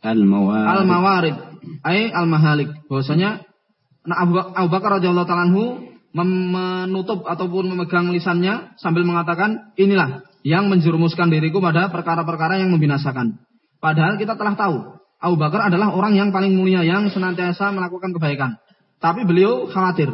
S1: الموارد
S2: al mawarid ay al mahalik bahwasanya nah Abu, Abu Bakar radhiyallahu taala anhu mem- menutup ataupun memegang lisannya sambil mengatakan inilah yang menjerumuskan diriku pada perkara-perkara yang membinasakan padahal kita telah tahu Abu Bakar adalah orang yang paling mulia yang senantiasa melakukan kebaikan tapi beliau khawatir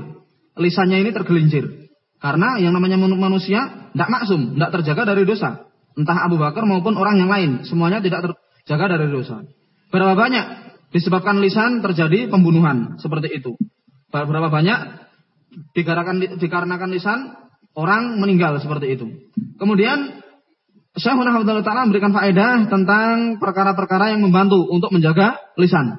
S2: lisannya ini tergelincir karena yang namanya manu- manusia tidak maksum, tidak terjaga dari dosa. Entah Abu Bakar maupun orang yang lain, semuanya tidak terjaga dari dosa. Berapa banyak disebabkan lisan terjadi pembunuhan seperti itu? Berapa banyak dikarenakan lisan orang meninggal seperti itu. Kemudian Syekhuna Hafidhullah Ta'ala memberikan faedah tentang perkara-perkara yang membantu untuk menjaga lisan.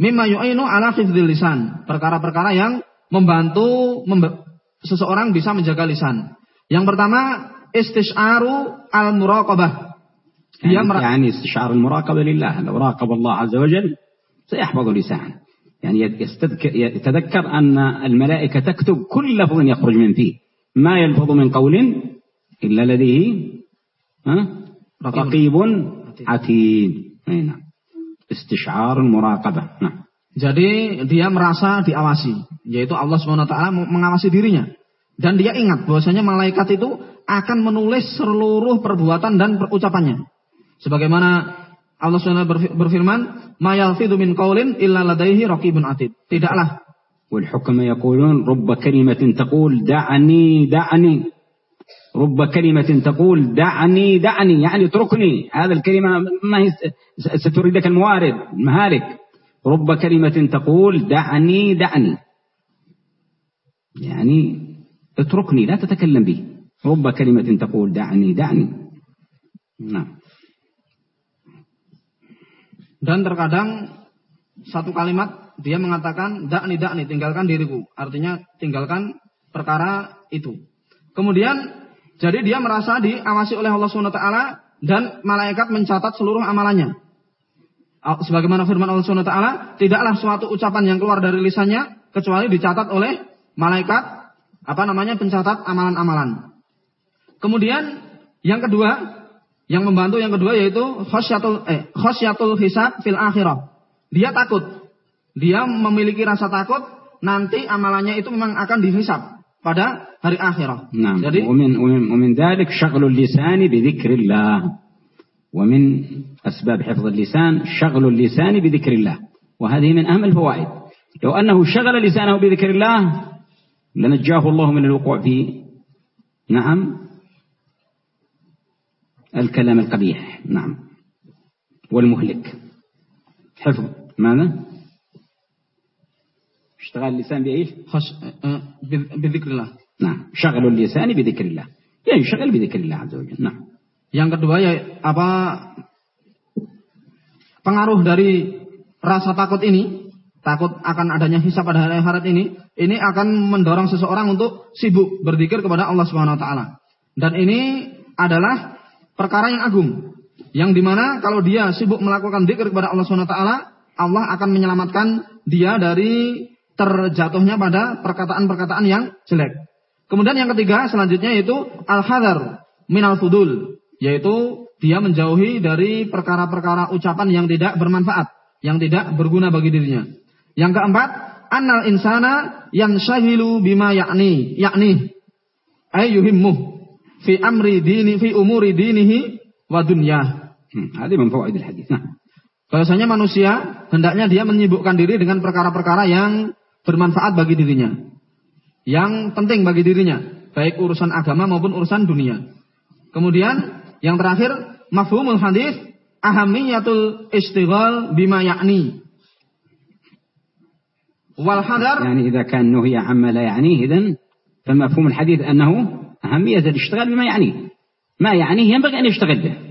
S2: Mimma yu'inu ala hifdzil lisan. Perkara-perkara yang membantu memba- seseorang bisa menjaga lisan. Yang pertama, istisyaru al-muraqabah. Dia
S1: يعني,
S2: mer-
S1: يعني استشعار المراقبة لله لو راقب الله عز وجل سيحفظ لسانه يعني يستذكر يتذكر أن الملائكة تكتب كل لفظ يخرج من فيه ما يلفظ من قول إلا لديه ها؟ رقيب عتيد أي نعم استشعار المراقبة نعم
S2: Jadi dia merasa diawasi, yaitu Allah SWT mengawasi dirinya. Dan dia ingat bahwasanya malaikat itu akan menulis seluruh perbuatan dan ucapannya. Sebagaimana Allah SWT berfi- berfirman, "Ma yalfidhu min qaulin illa ladaihi raqibun atid." Tidaklah
S1: والحكم يقولون رب كلمة تقول دعني دعني رب كلمة تقول دعني دعني يعني اتركني هذا الكلمة ما هي س- ستريدك الموارد المهالك رب كلمة تقول دعني دعني يعني اتركني لا تتكلم به رب كلمة تقول دعني دعني نعم
S2: dan terkadang satu kalimat dia mengatakan dakni dakni tinggalkan diriku. Artinya tinggalkan perkara itu. Kemudian jadi dia merasa diawasi oleh Allah SWT dan malaikat mencatat seluruh amalannya. Sebagaimana firman Allah SWT, tidaklah suatu ucapan yang keluar dari lisannya kecuali dicatat oleh malaikat apa namanya pencatat amalan-amalan. Kemudian yang kedua, yang membantu yang kedua yaitu khosyatul eh khosyatul hisab fil akhirah. Dia takut. Dia memiliki rasa takut nanti amalannya itu memang akan dihisab pada hari akhirat.
S1: نعم
S2: Jadi
S1: ومن, ومن, ومن ذلك شغل اللسان بذكر الله ومن أسباب حفظ اللسان شغل اللسان بذكر الله وهذه من أهم الفوائد لو أنه شغل لسانه بذكر الله لنجاه الله من الوقوع في نعم الكلام القبيح نعم والمهلك حفظ ماذا اشتغل اللسان بإيش
S2: khos, eh, bi- bidzikrillah.
S1: نعم شغل اللسان بذكر الله ينشغل بذكر الله عز وجل نعم
S2: Yang kedua ya apa pengaruh dari rasa takut ini, takut akan adanya hisab pada hari akhirat ini, ini akan mendorong seseorang untuk sibuk berzikir kepada Allah Subhanahu wa taala. Dan ini adalah perkara yang agung. Yang dimana kalau dia sibuk melakukan zikir kepada Allah Subhanahu wa taala, Allah akan menyelamatkan dia dari terjatuhnya pada perkataan-perkataan yang jelek. Kemudian yang ketiga selanjutnya yaitu al-hadar min al-fudul yaitu dia menjauhi dari perkara-perkara ucapan yang tidak bermanfaat, yang tidak berguna bagi dirinya. Yang keempat, annal insana yang syahilu bima yakni, yakni ayyuhimmu fi amri dini fi umuri dinihi wa dunya.
S1: Hmm, hadis hadis. Nah,
S2: bahwasanya manusia hendaknya dia menyibukkan diri dengan perkara-perkara yang bermanfaat bagi dirinya. Yang penting bagi dirinya, baik urusan agama maupun urusan dunia. Kemudian yang terakhir, mafhumul hadis ahamiyatul istighal bima yakni. Wal hadar
S1: يعني إذا كان نهي عما لا يعنيه إذن فمفهوم الحديث أنه أهمية الاشتغال بما يعنيه ما يعنيه ينبغي أن يشتغل به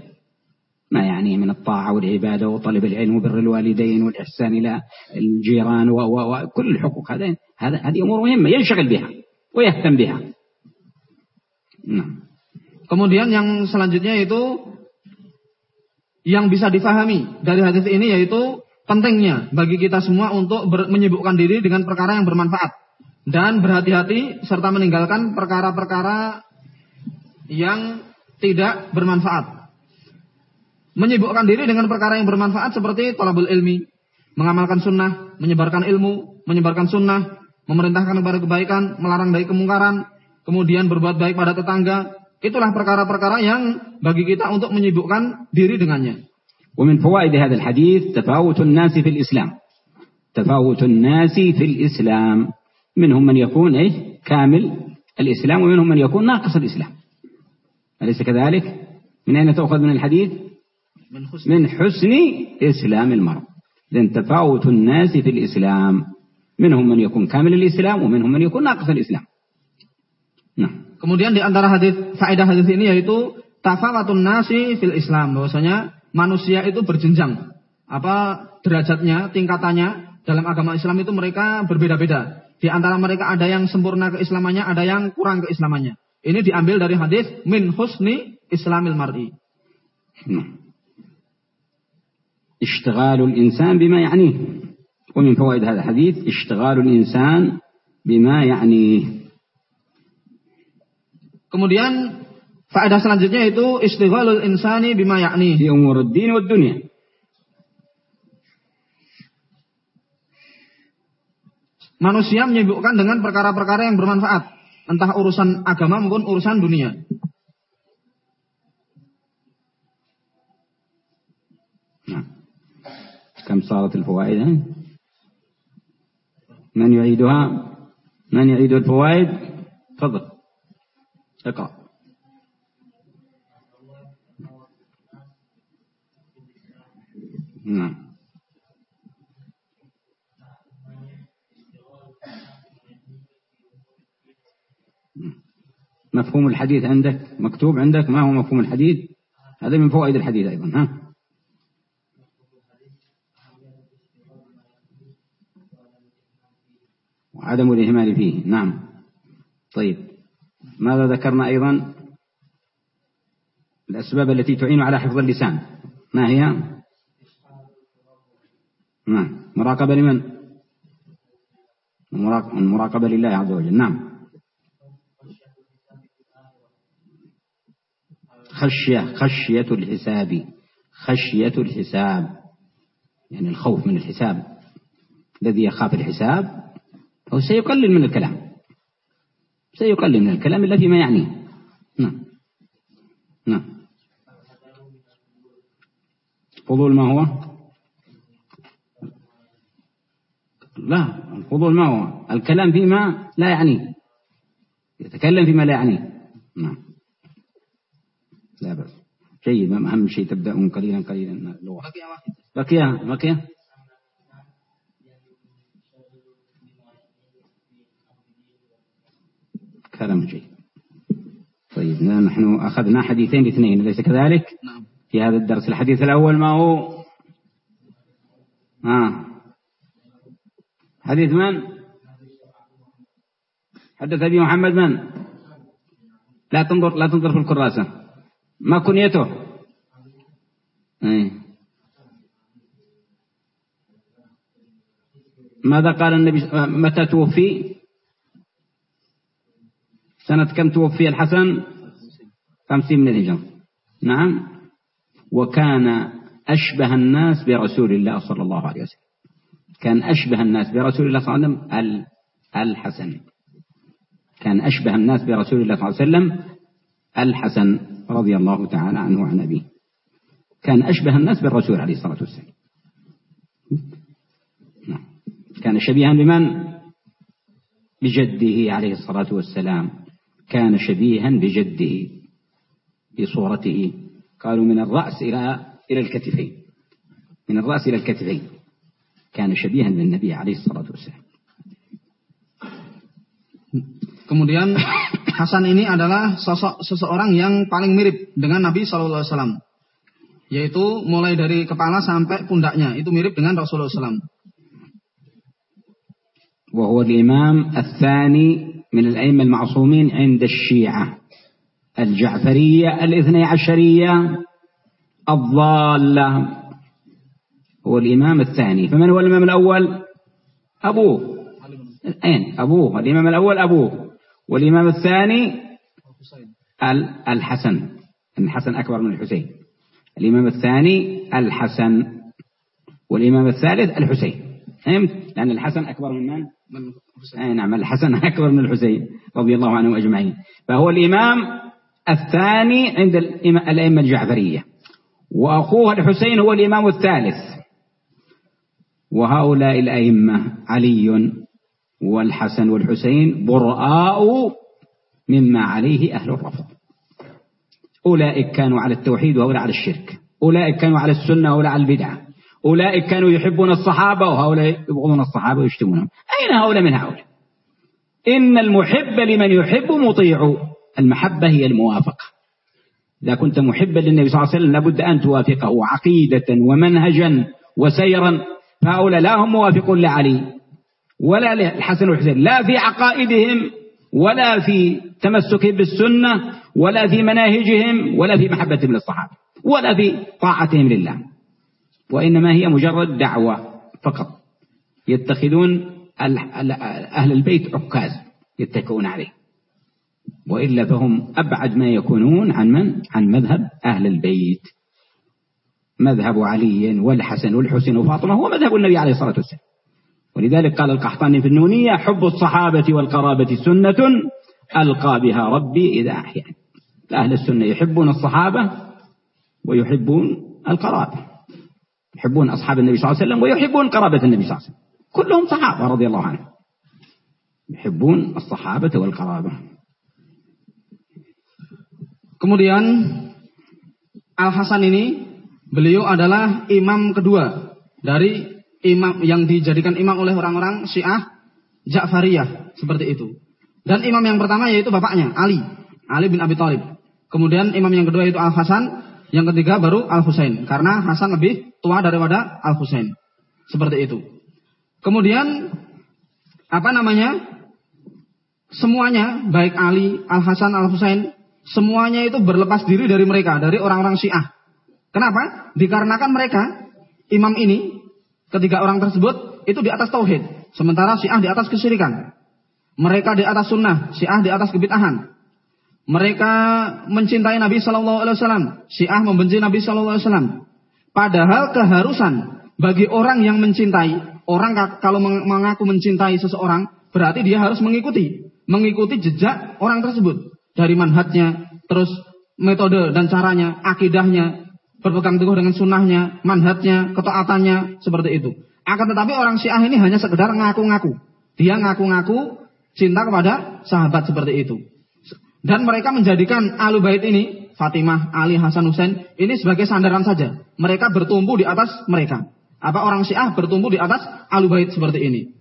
S1: ما يعنيه من الطاعة والعبادة وطلب العلم وبر الوالدين والإحسان إلى الجيران و- و- وكل الحقوق هذا هذا هذه أمور مهمة ينشغل بها ويهتم بها نعم
S2: Kemudian yang selanjutnya itu yang bisa difahami dari hadis ini yaitu pentingnya bagi kita semua untuk ber, menyibukkan diri dengan perkara yang bermanfaat dan berhati-hati serta meninggalkan perkara-perkara yang tidak bermanfaat. Menyibukkan diri dengan perkara yang bermanfaat seperti tolabul ilmi, mengamalkan sunnah, menyebarkan ilmu, menyebarkan sunnah, memerintahkan kepada kebaikan, melarang dari kemungkaran, kemudian berbuat baik pada tetangga. Itulah perkara-perkara yang bagi kita untuk menyibukkan diri dengannya.
S1: ومن فوائد هذا الحديث تفاوت الناس في الإسلام تفاوت الناس في الإسلام منهم من يكون إيش كامل الإسلام ومنهم من يكون ناقص الإسلام أليس كذلك من أين تؤخذ من الحديث
S2: من حسن
S1: من حسن إسلام المرء لأن تفاوت الناس في الإسلام منهم من يكون كامل الإسلام ومنهم من يكون ناقص الإسلام نعم
S2: Kemudian di antara hadis faedah hadis ini yaitu tafawatun nasi fil Islam bahwasanya manusia itu berjenjang apa derajatnya, tingkatannya dalam agama Islam itu mereka berbeda-beda. Di antara mereka ada yang sempurna keislamannya, ada yang kurang keislamannya. Ini diambil dari hadis min husni islamil mar'i.
S1: نعم. اشتغال الإنسان بما يعنيه ومن فوائد هذا الحديث اشتغال الإنسان بما يعنيه
S2: Kemudian faedah selanjutnya itu istighalul insani bima yakni.
S1: في أمور الدين والدنيا
S2: Manusia menyibukkan dengan perkara-perkara yang bermanfaat, entah urusan agama maupun urusan dunia.
S1: كم صارت الفوائد؟ من يعيدها؟ من يعيد الفوائد؟ تفضل. اقرأ. نعم. مفهوم الحديث عندك؟ مكتوب عندك؟ ما هو مفهوم الحديث؟ هذا من فوائد الحديث أيضا ها؟ وعدم الإهمال فيه. نعم. طيب. ماذا ذكرنا أيضا؟ الأسباب التي تعين على حفظ اللسان. ما هي؟ نعم. مراقبة لمن؟ المراق- المراقبة لله عز وجل. نعم. خشية خشية الحساب. خشية الحساب. يعني الخوف من الحساب. الذي يخاف الحساب. هو سيقلل من الكلام. سيقلل من الكلام إلا فيما يعنيه. نعم. نعم. الفضول ما هو؟ لا الفضول ما هو؟ الكلام فيما لا يعنيه. يتكلم فيما لا يعنيه. نعم. لا بأس. جيد ما أهم شيء تبدأون قليلا قليلا. من اللغة بقي كلام جيد. طيب نحن أخذنا حديثين اثنين أليس كذلك؟
S2: Nah,
S1: في هذا الدرس. الحديث الأول ما هو؟ آه. حديث من؟ حدث أبي محمد من؟ لا تنظر لا تنظر في الكراسة. ما كنيته؟ أي. ماذا قال النبي؟ متى توفي؟ سنة كم توفي الحسن؟ خمسين من الهجرة. نعم. وكان أشبه الناس برسول الله صلى الله عليه وسلم. كان أشبه الناس برسول الله صلى الله عليه وسلم ال- الحسن. كان أشبه الناس برسول الله صلى الله عليه وسلم الحسن رضي الله تعالى عنه وعن أبيه. كان أشبه الناس بالرسول عليه الصلاة والسلام. نعم. كان شبيها بمن؟ بجده عليه الصلاة والسلام. كان شبيها بجده بصورته قالوا من الرأس إلى إلى الكتفين من الرأس إلى الكتفين كان شبيها بالنبي عليه الصلاة والسلام
S2: Kemudian Hasan ini adalah sosok seseorang yang paling mirip dengan Nabi Shallallahu Alaihi Wasallam, yaitu mulai dari kepala sampai pundaknya itu mirip dengan Rasulullah SAW.
S1: وهو الإمام الثاني من الأئمة المعصومين عند الشيعة. الجعفرية الاثني عشرية الضالة هو الإمام الثاني. فمن هو الإمام الأول؟ أبوه. أين؟ أبوه. الإمام الأول أبوه. والإمام الثاني؟ الحسن. الحسن أكبر من الحسين. الإمام الثاني الحسن. والإمام الثالث الحسين. فهمت؟ لأن الحسن أكبر من من؟ أي نعم الحسن *laughs* أكبر من الحسين رضي الله عنهم أجمعين. فهو الإمام الثاني عند الأئمة الجعفرية. وأخوه الحسين هو الإمام الثالث. وهؤلاء الأئمة علي والحسن والحسين براء مما عليه أهل الرفض. أولئك كانوا على التوحيد وهؤلاء على الشرك. أولئك كانوا على السنة وهؤلاء على البدعة. أولئك كانوا يحبون الصحابة وهؤلاء يبغضون الصحابة ويشتمونهم. أين هؤلاء من هؤلاء؟ إن المحب لمن يحب مطيع. المحبة هي الموافقة. إذا كنت محبا للنبي صلى الله عليه وسلم لابد أن توافقه عقيدة ومنهجا وسيرا. فهؤلاء لا هم موافقون لعلي ولا للحسن والحسين لا في عقائدهم ولا في تمسكهم بالسنة ولا في مناهجهم ولا في محبتهم للصحابة ولا في طاعتهم لله. وإنما هي مجرد دعوة فقط. يتخذون أهل البيت عكاز يتكئون عليه. وإلا فهم أبعد ما يكونون عن من؟ عن مذهب أهل البيت. مذهب علي والحسن والحسين وفاطمة هو مذهب النبي عليه الصلاة والسلام. ولذلك قال القحطاني في النونية حب الصحابة والقرابة سنة ألقى بها ربي إذا أحيان أهل السنة يحبون الصحابة ويحبون القرابة. يحبون أصحاب النبي صلى الله عليه وسلم ويحبون قرابة النبي صلى الله عليه وسلم كلهم صحابة رضي الله عنهم يحبون الصحابة والقرابة
S2: Kemudian Al Hasan ini beliau adalah imam kedua dari imam yang dijadikan imam oleh orang-orang Syiah Ja'fariyah seperti itu. Dan imam yang pertama yaitu bapaknya Ali, Ali bin Abi Thalib. Kemudian imam yang kedua itu Al Hasan, yang ketiga baru Al Husain karena Hasan lebih tua daripada Al Husain. Seperti itu. Kemudian apa namanya? Semuanya baik Ali, Al Hasan, Al Husain semuanya itu berlepas diri dari mereka, dari orang-orang Syiah. Kenapa? Dikarenakan mereka, imam ini, ketiga orang tersebut, itu di atas tauhid. Sementara Syiah di atas kesyirikan. Mereka di atas sunnah, Syiah di atas kebitahan. Mereka mencintai Nabi Shallallahu Alaihi Wasallam, Syiah membenci Nabi Shallallahu Alaihi Wasallam. Padahal keharusan bagi orang yang mencintai, orang kalau mengaku mencintai seseorang, berarti dia harus mengikuti, mengikuti jejak orang tersebut dari manhatnya, terus metode dan caranya, akidahnya, berpegang teguh dengan sunnahnya, manhatnya, ketaatannya, seperti itu. Akan tetapi orang Syiah ini hanya sekedar ngaku-ngaku. Dia ngaku-ngaku cinta kepada sahabat seperti itu. Dan mereka menjadikan Alu Bait ini, Fatimah, Ali, Hasan, Husain, ini sebagai sandaran saja. Mereka bertumbuh di atas mereka. Apa orang Syiah bertumbuh di atas Alu Bait seperti ini.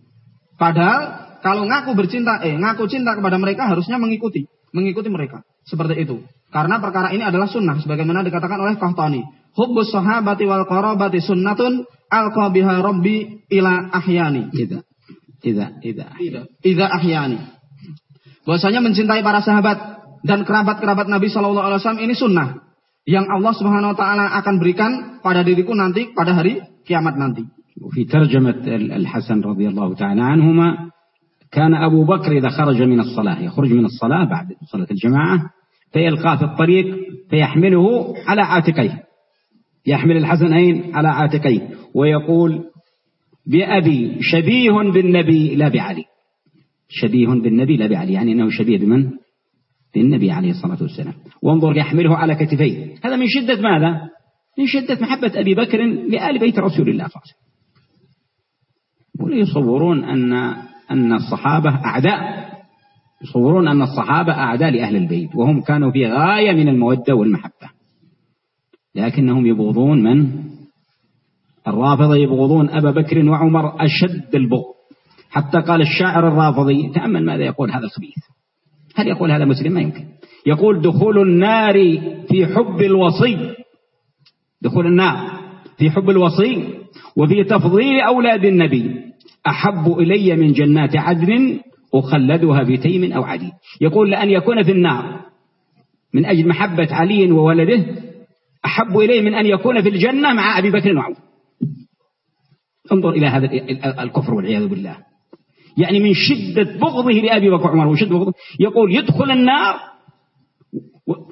S2: Padahal kalau ngaku bercinta, eh ngaku cinta kepada mereka harusnya mengikuti mengikuti mereka. Seperti itu. Karena perkara ini adalah sunnah. Sebagaimana dikatakan oleh Qahtani. Hubbus sahabati wal qarabati sunnatun alqa biha rabbi ila ahyani.
S1: Tidak. Tidak. Tidak.
S2: Tidak. Tidak ahyani. Bahwasanya mencintai para sahabat dan kerabat-kerabat Nabi Shallallahu Alaihi Wasallam ini sunnah yang Allah Subhanahu Wa Taala akan berikan pada diriku nanti pada hari kiamat nanti.
S1: في ترجمة الحسن رضي الله تعالى عنهما كان أبو بكر إذا خرج من الصلاة يخرج من الصلاة بعد صلاة الجماعة فيلقاه في الطريق فيحمله على عاتقيه يحمل الحسن أين على عاتقيه ويقول بأبي شبيه بالنبي لا بعلي شبيه بالنبي لا بعلي. يعني أنه شبيه بمن؟ بالنبي عليه الصلاة والسلام. وانظر يحمله على كتفيه. هذا من شدة ماذا؟ من شدة محبة أبي بكر لآل بيت رسول الله صلى الله عليه وسلم. ويصورون أن أن الصحابة أعداء. يصورون أن الصحابة أعداء لأهل البيت وهم كانوا في غاية من المودة والمحبة. لكنهم يبغضون من؟ الرافضة يبغضون أبا بكر وعمر أشد البغض. حتى قال الشاعر الرافضي تأمل ماذا يقول هذا الخبيث؟ هل يقول هذا مسلم؟ ما يمكن. يقول دخول النار في حب الوصي. دخول النار في حب الوصي وفي تفضيل أولاد النبي. أحب إلي من جنات عدن أخلدها في تيم أو عدي. يقول لأن يكون في النار من أجل محبة علي وولده أحب إليه من أن يكون في الجنة مع أبي بكر وعمر. انظر إلى هذا الكفر والعياذ بالله. يعني من شدة بغضه لأبي بكر وعمر. وشدة بغضه. يقول يدخل النار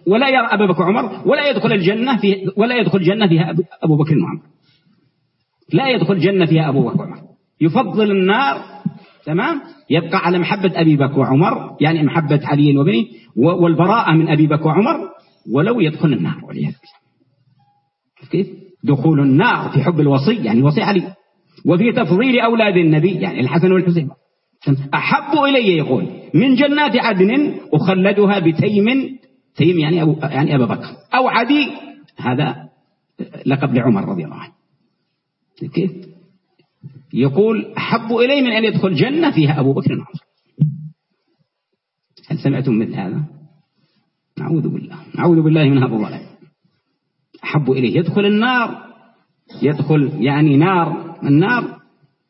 S1: ولا يرى أبا بكر وعمر ولا يدخل الجنة في ولا يدخل الجنة فيها أبو بكر وعمر. لا يدخل الجنة فيها أبو بكر وعمر. يفضل النار تمام؟ يبقى على محبة أبي بكر وعمر يعني محبة علي وبني والبراءة من أبي بكر وعمر ولو يدخل النار والعياذ كيف؟ دخول النار في حب الوصي يعني وصي علي. وفي تفضيل أولاد النبي يعني الحسن والحسين. أحب إلي يقول من جنات عدن أخلدها بتيم تيم يعني أبو يعني أبا بكر أو عدي هذا لقب لعمر رضي الله عنه. كيف؟ يقول أحب إلي من أن يدخل جنة فيها أبو بكر وعمر. هل سمعتم مثل هذا؟ نعوذ بالله نعوذ بالله من هذا الضلال أحب إليه. يدخل النار يدخل يعني نار النار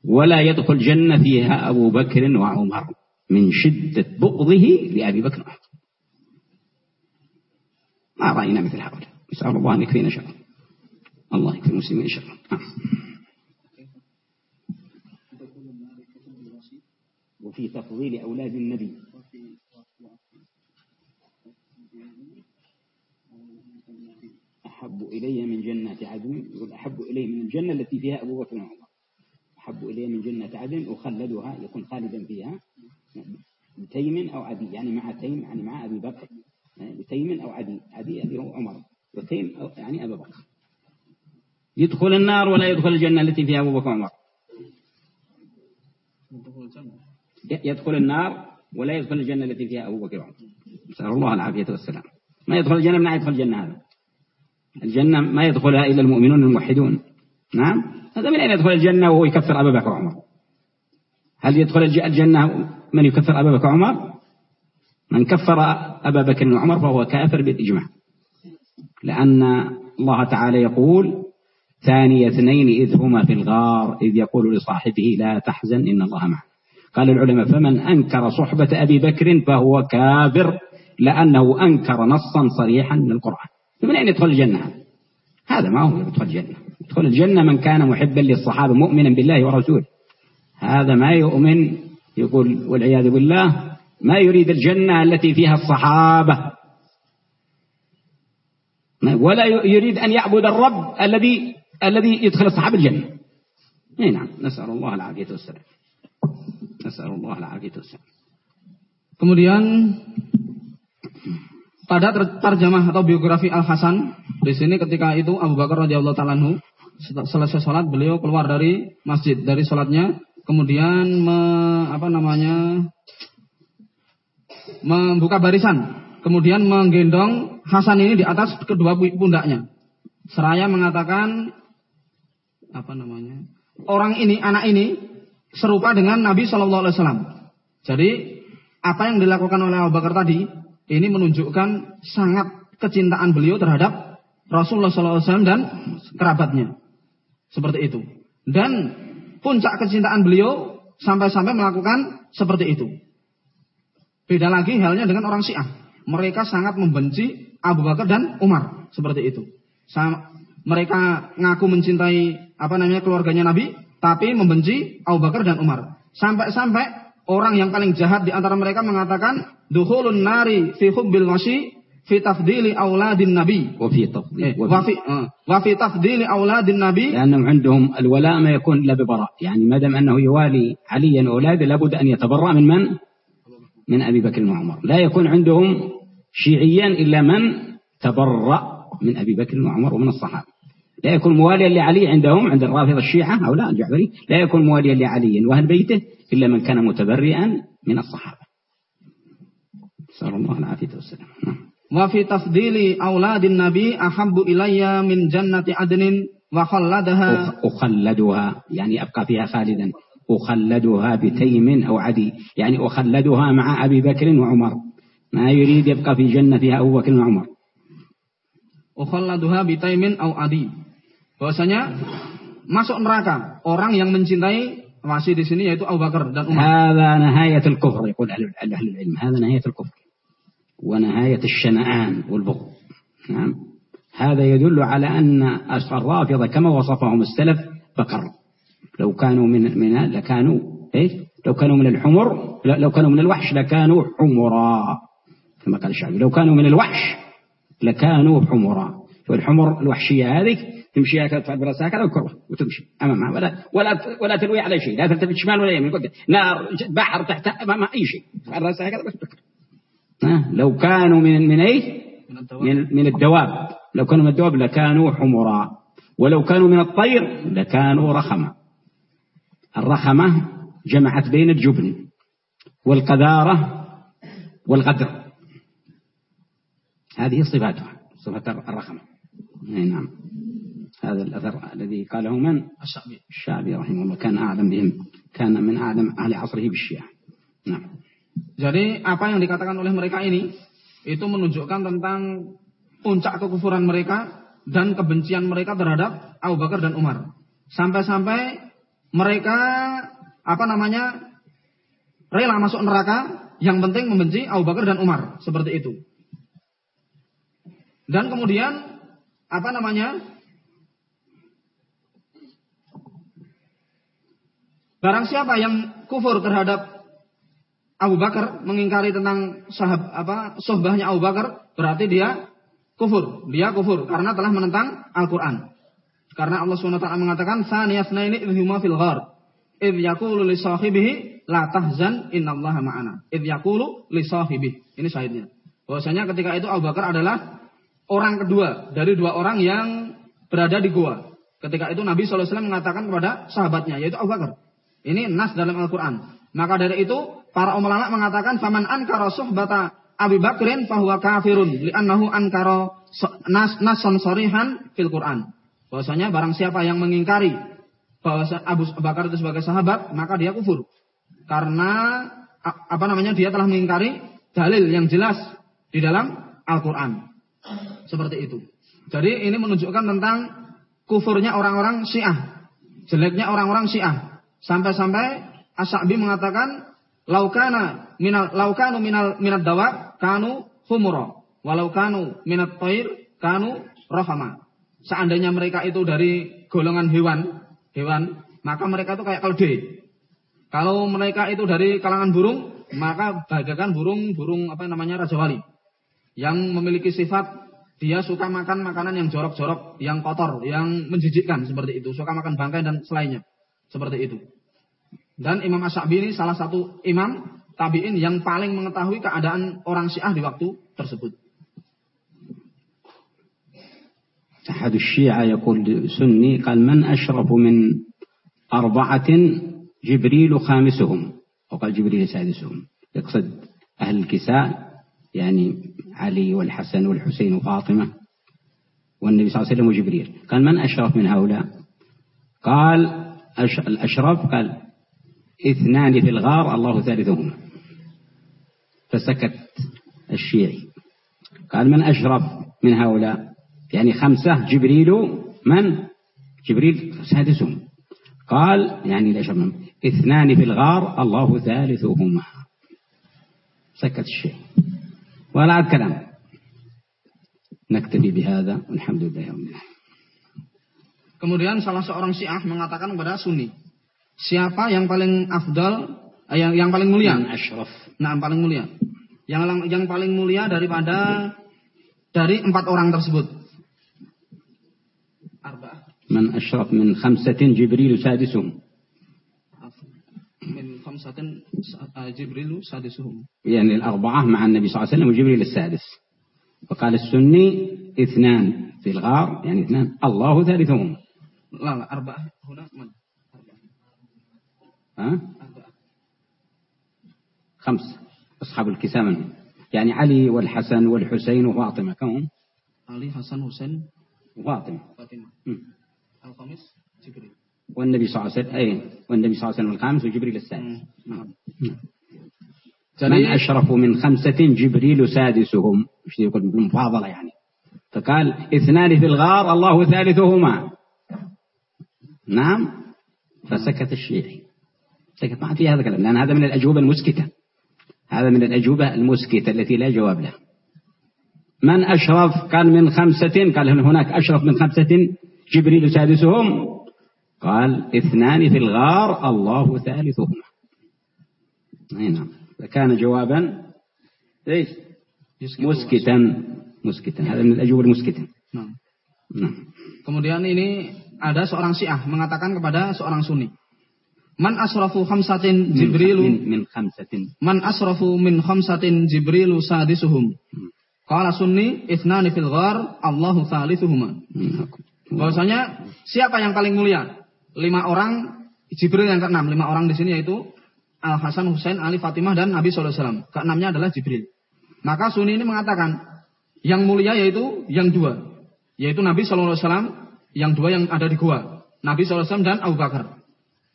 S1: ولا يدخل جنة فيها أبو بكر وعمر من شدة بغضه لأبي بكر وعمر. ما رأينا مثل هؤلاء. نسأل الله أن يكفينا شر. الله يكفي المسلمين شر. وفي تفضيل أولاد النبي. أحب إلي من جنة عدن يقول أحب إلي من الجنة التي فيها أبو بكر وعمر. أحب إلي من جنة عدن أخلدها يكون خالدا فيها بتيم أو عدي يعني مع تيم يعني مع أبي بكر. بتيم أو عدي عدي اللي هو عمر. وتيم أو يعني أبا بكر. يدخل النار ولا يدخل الجنة التي فيها أبو بكر وعمر؟ يدخل النار ولا يدخل الجنة التي فيها أبو بكر وعمر. نسأل الله العافية والسلام. ما يدخل الجنة من يدخل الجنة هذا. الجنة ما يدخلها إلا المؤمنون الموحدون. نعم؟ هذا من أين يدخل الجنة وهو يكفر أبا بكر وعمر؟ هل يدخل الجنة من يكفر أبا بكر وعمر؟ من كفر أبا بكر وعمر فهو كافر بالإجماع. لأن الله تعالى يقول ثاني اثنين إذ هما في الغار إذ يقول لصاحبه لا تحزن إن الله معه قال العلماء فمن أنكر صحبة أبي بكر فهو كافر لأنه أنكر نصا صريحا من القرآن. من أين يدخل الجنة؟ هذا ما هو يدخل الجنة. يدخل الجنة من كان محبا للصحابة مؤمنا بالله ورسوله. هذا ما يؤمن يقول والعياذ بالله ما يريد الجنة التي فيها الصحابة. ولا يريد أن يعبد الرب الذي الذي يدخل الصحابة الجنة. إي نعم نسأل الله العافية والسلام. نسأل الله العافية والسلام.
S2: Kemudian pada terjemah atau biografi Al Hasan di sini ketika itu Abu Bakar radhiyallahu taala selesai sholat beliau keluar dari masjid. Dari sholatnya kemudian me, apa namanya membuka barisan. Kemudian menggendong Hasan ini di atas kedua pundaknya. Seraya mengatakan apa namanya orang ini anak ini serupa dengan Nabi Shallallahu Alaihi Wasallam. Jadi apa yang dilakukan oleh Abu Bakar tadi ini menunjukkan sangat kecintaan beliau terhadap Rasulullah SAW dan kerabatnya. Seperti itu. Dan puncak kecintaan beliau sampai-sampai melakukan seperti itu. Beda lagi halnya dengan orang Syiah. Mereka sangat membenci Abu Bakar dan Umar. Seperti itu. mereka ngaku mencintai apa namanya keluarganya Nabi, tapi membenci Abu Bakar dan Umar. Sampai-sampai orang yang paling jahat di antara mereka mengatakan dukhulun nari fi hubbil wasi fi tafdili auladin nabi
S1: وفي تفضيل.
S2: وفي وفي تفضيل أولاد النبي.
S1: لأنهم عندهم الولاء ما يكون إلا ببراء. يعني ما دام أنه يوالي عليا اولاده لابد أن يتبرأ من من؟ من أبي بكر وعمر. لا يكون عندهم شيعيا إلا من تبرأ من أبي بكر وعمر ومن الصحابة. لا يكون مواليا لعلي عندهم عند الرافضة الشيعة أو لا الجعفري. لا يكون مواليا لعلي وأهل بيته إلا من كان متبرئا من الصحابة. نسأل الله wa fi
S2: tafdili auladin nabi ahabbu ilayya min jannati adnin wa khalladaha
S1: ukhalladuha يعني ابقى فيها خالدا اخلدها بتيم أو عدي يعني اخلدها مع ابي بكر وعمر ما يريد يبقى في جنتها ابو بكر وعمر
S2: ukhalladuha bitaimin au adi bahwasanya masuk neraka orang yang mencintai masih di sini yaitu Abu Bakar dan Umar.
S1: Hada nahayatul kufr, يقول أهل العلم. هذا نهاية الكفر. ونهاية الشنآن والبغض. نعم. هذا يدل على أن الرافضة كما وصفهم السلف بقر. لو كانوا من من لكانوا إيش؟ لو كانوا من الحمر لو كانوا من الوحش لكانوا حمرا. كما قال الشعبي لو كانوا من الوحش لكانوا حمرا. والحمر الوحشية هذه تمشي هكذا تفعل براسها هكذا وكرة وتمشي أمامها ولا ولا ولا تلوي على شيء لا تلتفت شمال ولا يمين نار بحر تحت أمامها أي شيء. تفعل راسها هكذا بس لو كانوا من من إيه؟ من من الدواب. لو كانوا من الدواب لكانوا حمرا ولو كانوا من الطير لكانوا رخمة. الرخمة جمعت بين الجبن والقذارة والغدر. هذه صفاتها صفة الرخمة. نعم. هذا الأثر الذي قاله من؟
S2: الشعبي.
S1: الشعبي رحمه الله. كان أعلم بهم. كان من أعلم أهل عصره بالشيعة. نعم.
S2: Jadi apa yang dikatakan oleh mereka ini itu menunjukkan tentang puncak kekufuran mereka dan kebencian mereka terhadap Abu Bakar dan Umar. Sampai-sampai mereka apa namanya rela masuk neraka, yang penting membenci Abu Bakar dan Umar, seperti itu. Dan kemudian apa namanya? Barang siapa yang kufur terhadap Abu Bakar mengingkari tentang sahab apa sohbahnya Abu Bakar berarti dia kufur. Dia kufur karena telah menentang Al-Qur'an. Karena Allah SWT mengatakan saniyasnaini idhuma fil ghar. Idh yaqulu li sahibihi la tahzan innallaha ma'ana. Idh yaqulu li sahibihi. Ini syahidnya. Bahwasanya ketika itu Abu Bakar adalah orang kedua dari dua orang yang berada di gua. Ketika itu Nabi SAW mengatakan kepada sahabatnya, yaitu Abu Bakar. Ini nas dalam Al-Quran. Maka dari itu, para ulama mengatakan, Faman ankara suhbata Abi Bakrin fahuwa kafirun. Li'annahu ankara nas, nason sorihan fil Quran. Bahwasanya barang siapa yang mengingkari bahwa Abu Bakar itu sebagai sahabat, maka dia kufur. Karena apa namanya dia telah mengingkari dalil yang jelas di dalam Al-Quran. Seperti itu. Jadi ini menunjukkan tentang kufurnya orang-orang Syiah. Jeleknya orang-orang Syiah. Sampai-sampai Asyabi mengatakan laukana minal laukanu minal minat dawa kanu humuro walau kanu minat toir kanu rohama. Seandainya mereka itu dari golongan hewan, hewan, maka mereka itu kayak keledai. Kalau mereka itu dari kalangan burung, maka bagaikan burung-burung apa namanya raja wali yang memiliki sifat dia suka makan makanan yang jorok-jorok, yang kotor, yang menjijikkan seperti itu. Suka makan bangkai dan selainnya. Seperti itu. Dan Imam Asyabi ini salah satu imam tabi'in yang paling mengetahui keadaan orang Syiah di waktu tersebut.
S1: أحد الشيعة يقول سني قال من أشرف من أربعة جبريل خامسهم وقال جبريل سادسهم يقصد أهل الكساء يعني علي والحسن والحسين وفاطمة والنبي صلى الله عليه وسلم وجبريل قال من أشرف من هؤلاء قال الأشرف قال اثنان في الغار الله ثالثهما. فسكت الشيعي. قال من أشرف من هؤلاء؟ يعني خمسة جبريل من؟ جبريل سادسهم قال يعني الأشرف اثنان في الغار الله ثالثهما. سكت الشيعي. ولا عاد كلام نكتفي بهذا والحمد لله رب العالمين.
S2: Kemudian salah seorang Syiah mengatakan kepada Sunni, siapa yang paling afdal, eh, yang yang paling mulia?
S1: Ashraf.
S2: Nah, paling mulia. Yang yang paling mulia daripada dari empat orang tersebut.
S1: Arba. Man ashraf min khamsatin Jibril sadisum.
S2: خمسة جبريل سادسهم
S1: يعني الأربعة مع النبي صلى الله عليه وسلم وجبريل السادس وقال السني اثنان في الغار يعني اثنان الله ثالثهم
S2: لا لا أربعة هنا من أربعة
S1: ها؟ أربعة خمس. أصحاب الكساء منهم. يعني علي والحسن والحسين وفاطمة. كم
S2: علي حسن حسين.
S1: وفاطمة.
S2: فاطمة. الخامس جبريل.
S1: والنبي صلى الله عليه وسلم أي والنبي صلى الله عليه وسلم الخامس وجبريل السادس. نعم. من أشرف من خمسة جبريل سادسهم. مش يقول؟ بالمفاضلة يعني. فقال اثنان في الغار الله ثالثهما. نعم. فسكت الشيعي. سكت ما في هذا الكلام لأن هذا من الأجوبة المسكتة. هذا من الأجوبة المسكتة التي لا جواب لها. من أشرف قال من خمسة قال هل هناك أشرف من خمسة جبريل سادسهم قال اثنان في الغار الله ثالثهما. أي نعم. فكان جوابا إيش؟ مسكتا. مسكتا هذا من الأجوبة المسكتة.
S2: Nah.
S1: نعم.
S2: Kemudian ini ada seorang Syiah mengatakan kepada seorang Sunni. Man asrafu khamsatin Jibrilu
S1: min, min khamsatin.
S2: Man asrafu min khamsatin Jibrilu sadisuhum. Hmm. Qala sunni ithnani fil ghar Allahu thalithuhuma. Hmm, Bahwasanya siapa yang paling mulia? Lima orang Jibril yang keenam, lima orang di sini yaitu Al Hasan, Husain, Ali, Fatimah dan Nabi sallallahu alaihi wasallam. Keenamnya adalah Jibril. Maka Sunni ini mengatakan yang mulia yaitu yang dua, yaitu Nabi sallallahu alaihi wasallam, yang dua yang ada di gua, Nabi sallallahu alaihi wasallam dan Abu Bakar.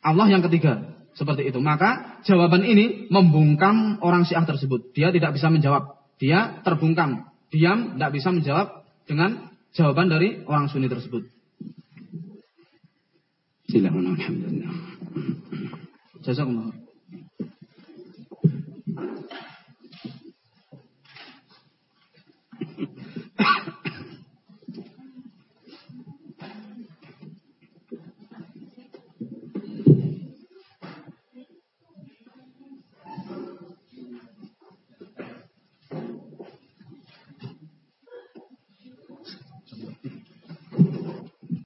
S2: Allah yang ketiga. Seperti itu. Maka jawaban ini membungkam orang Syiah tersebut. Dia tidak bisa menjawab. Dia terbungkam. Diam, tidak bisa menjawab dengan jawaban dari orang Sunni tersebut. Jazakumullah.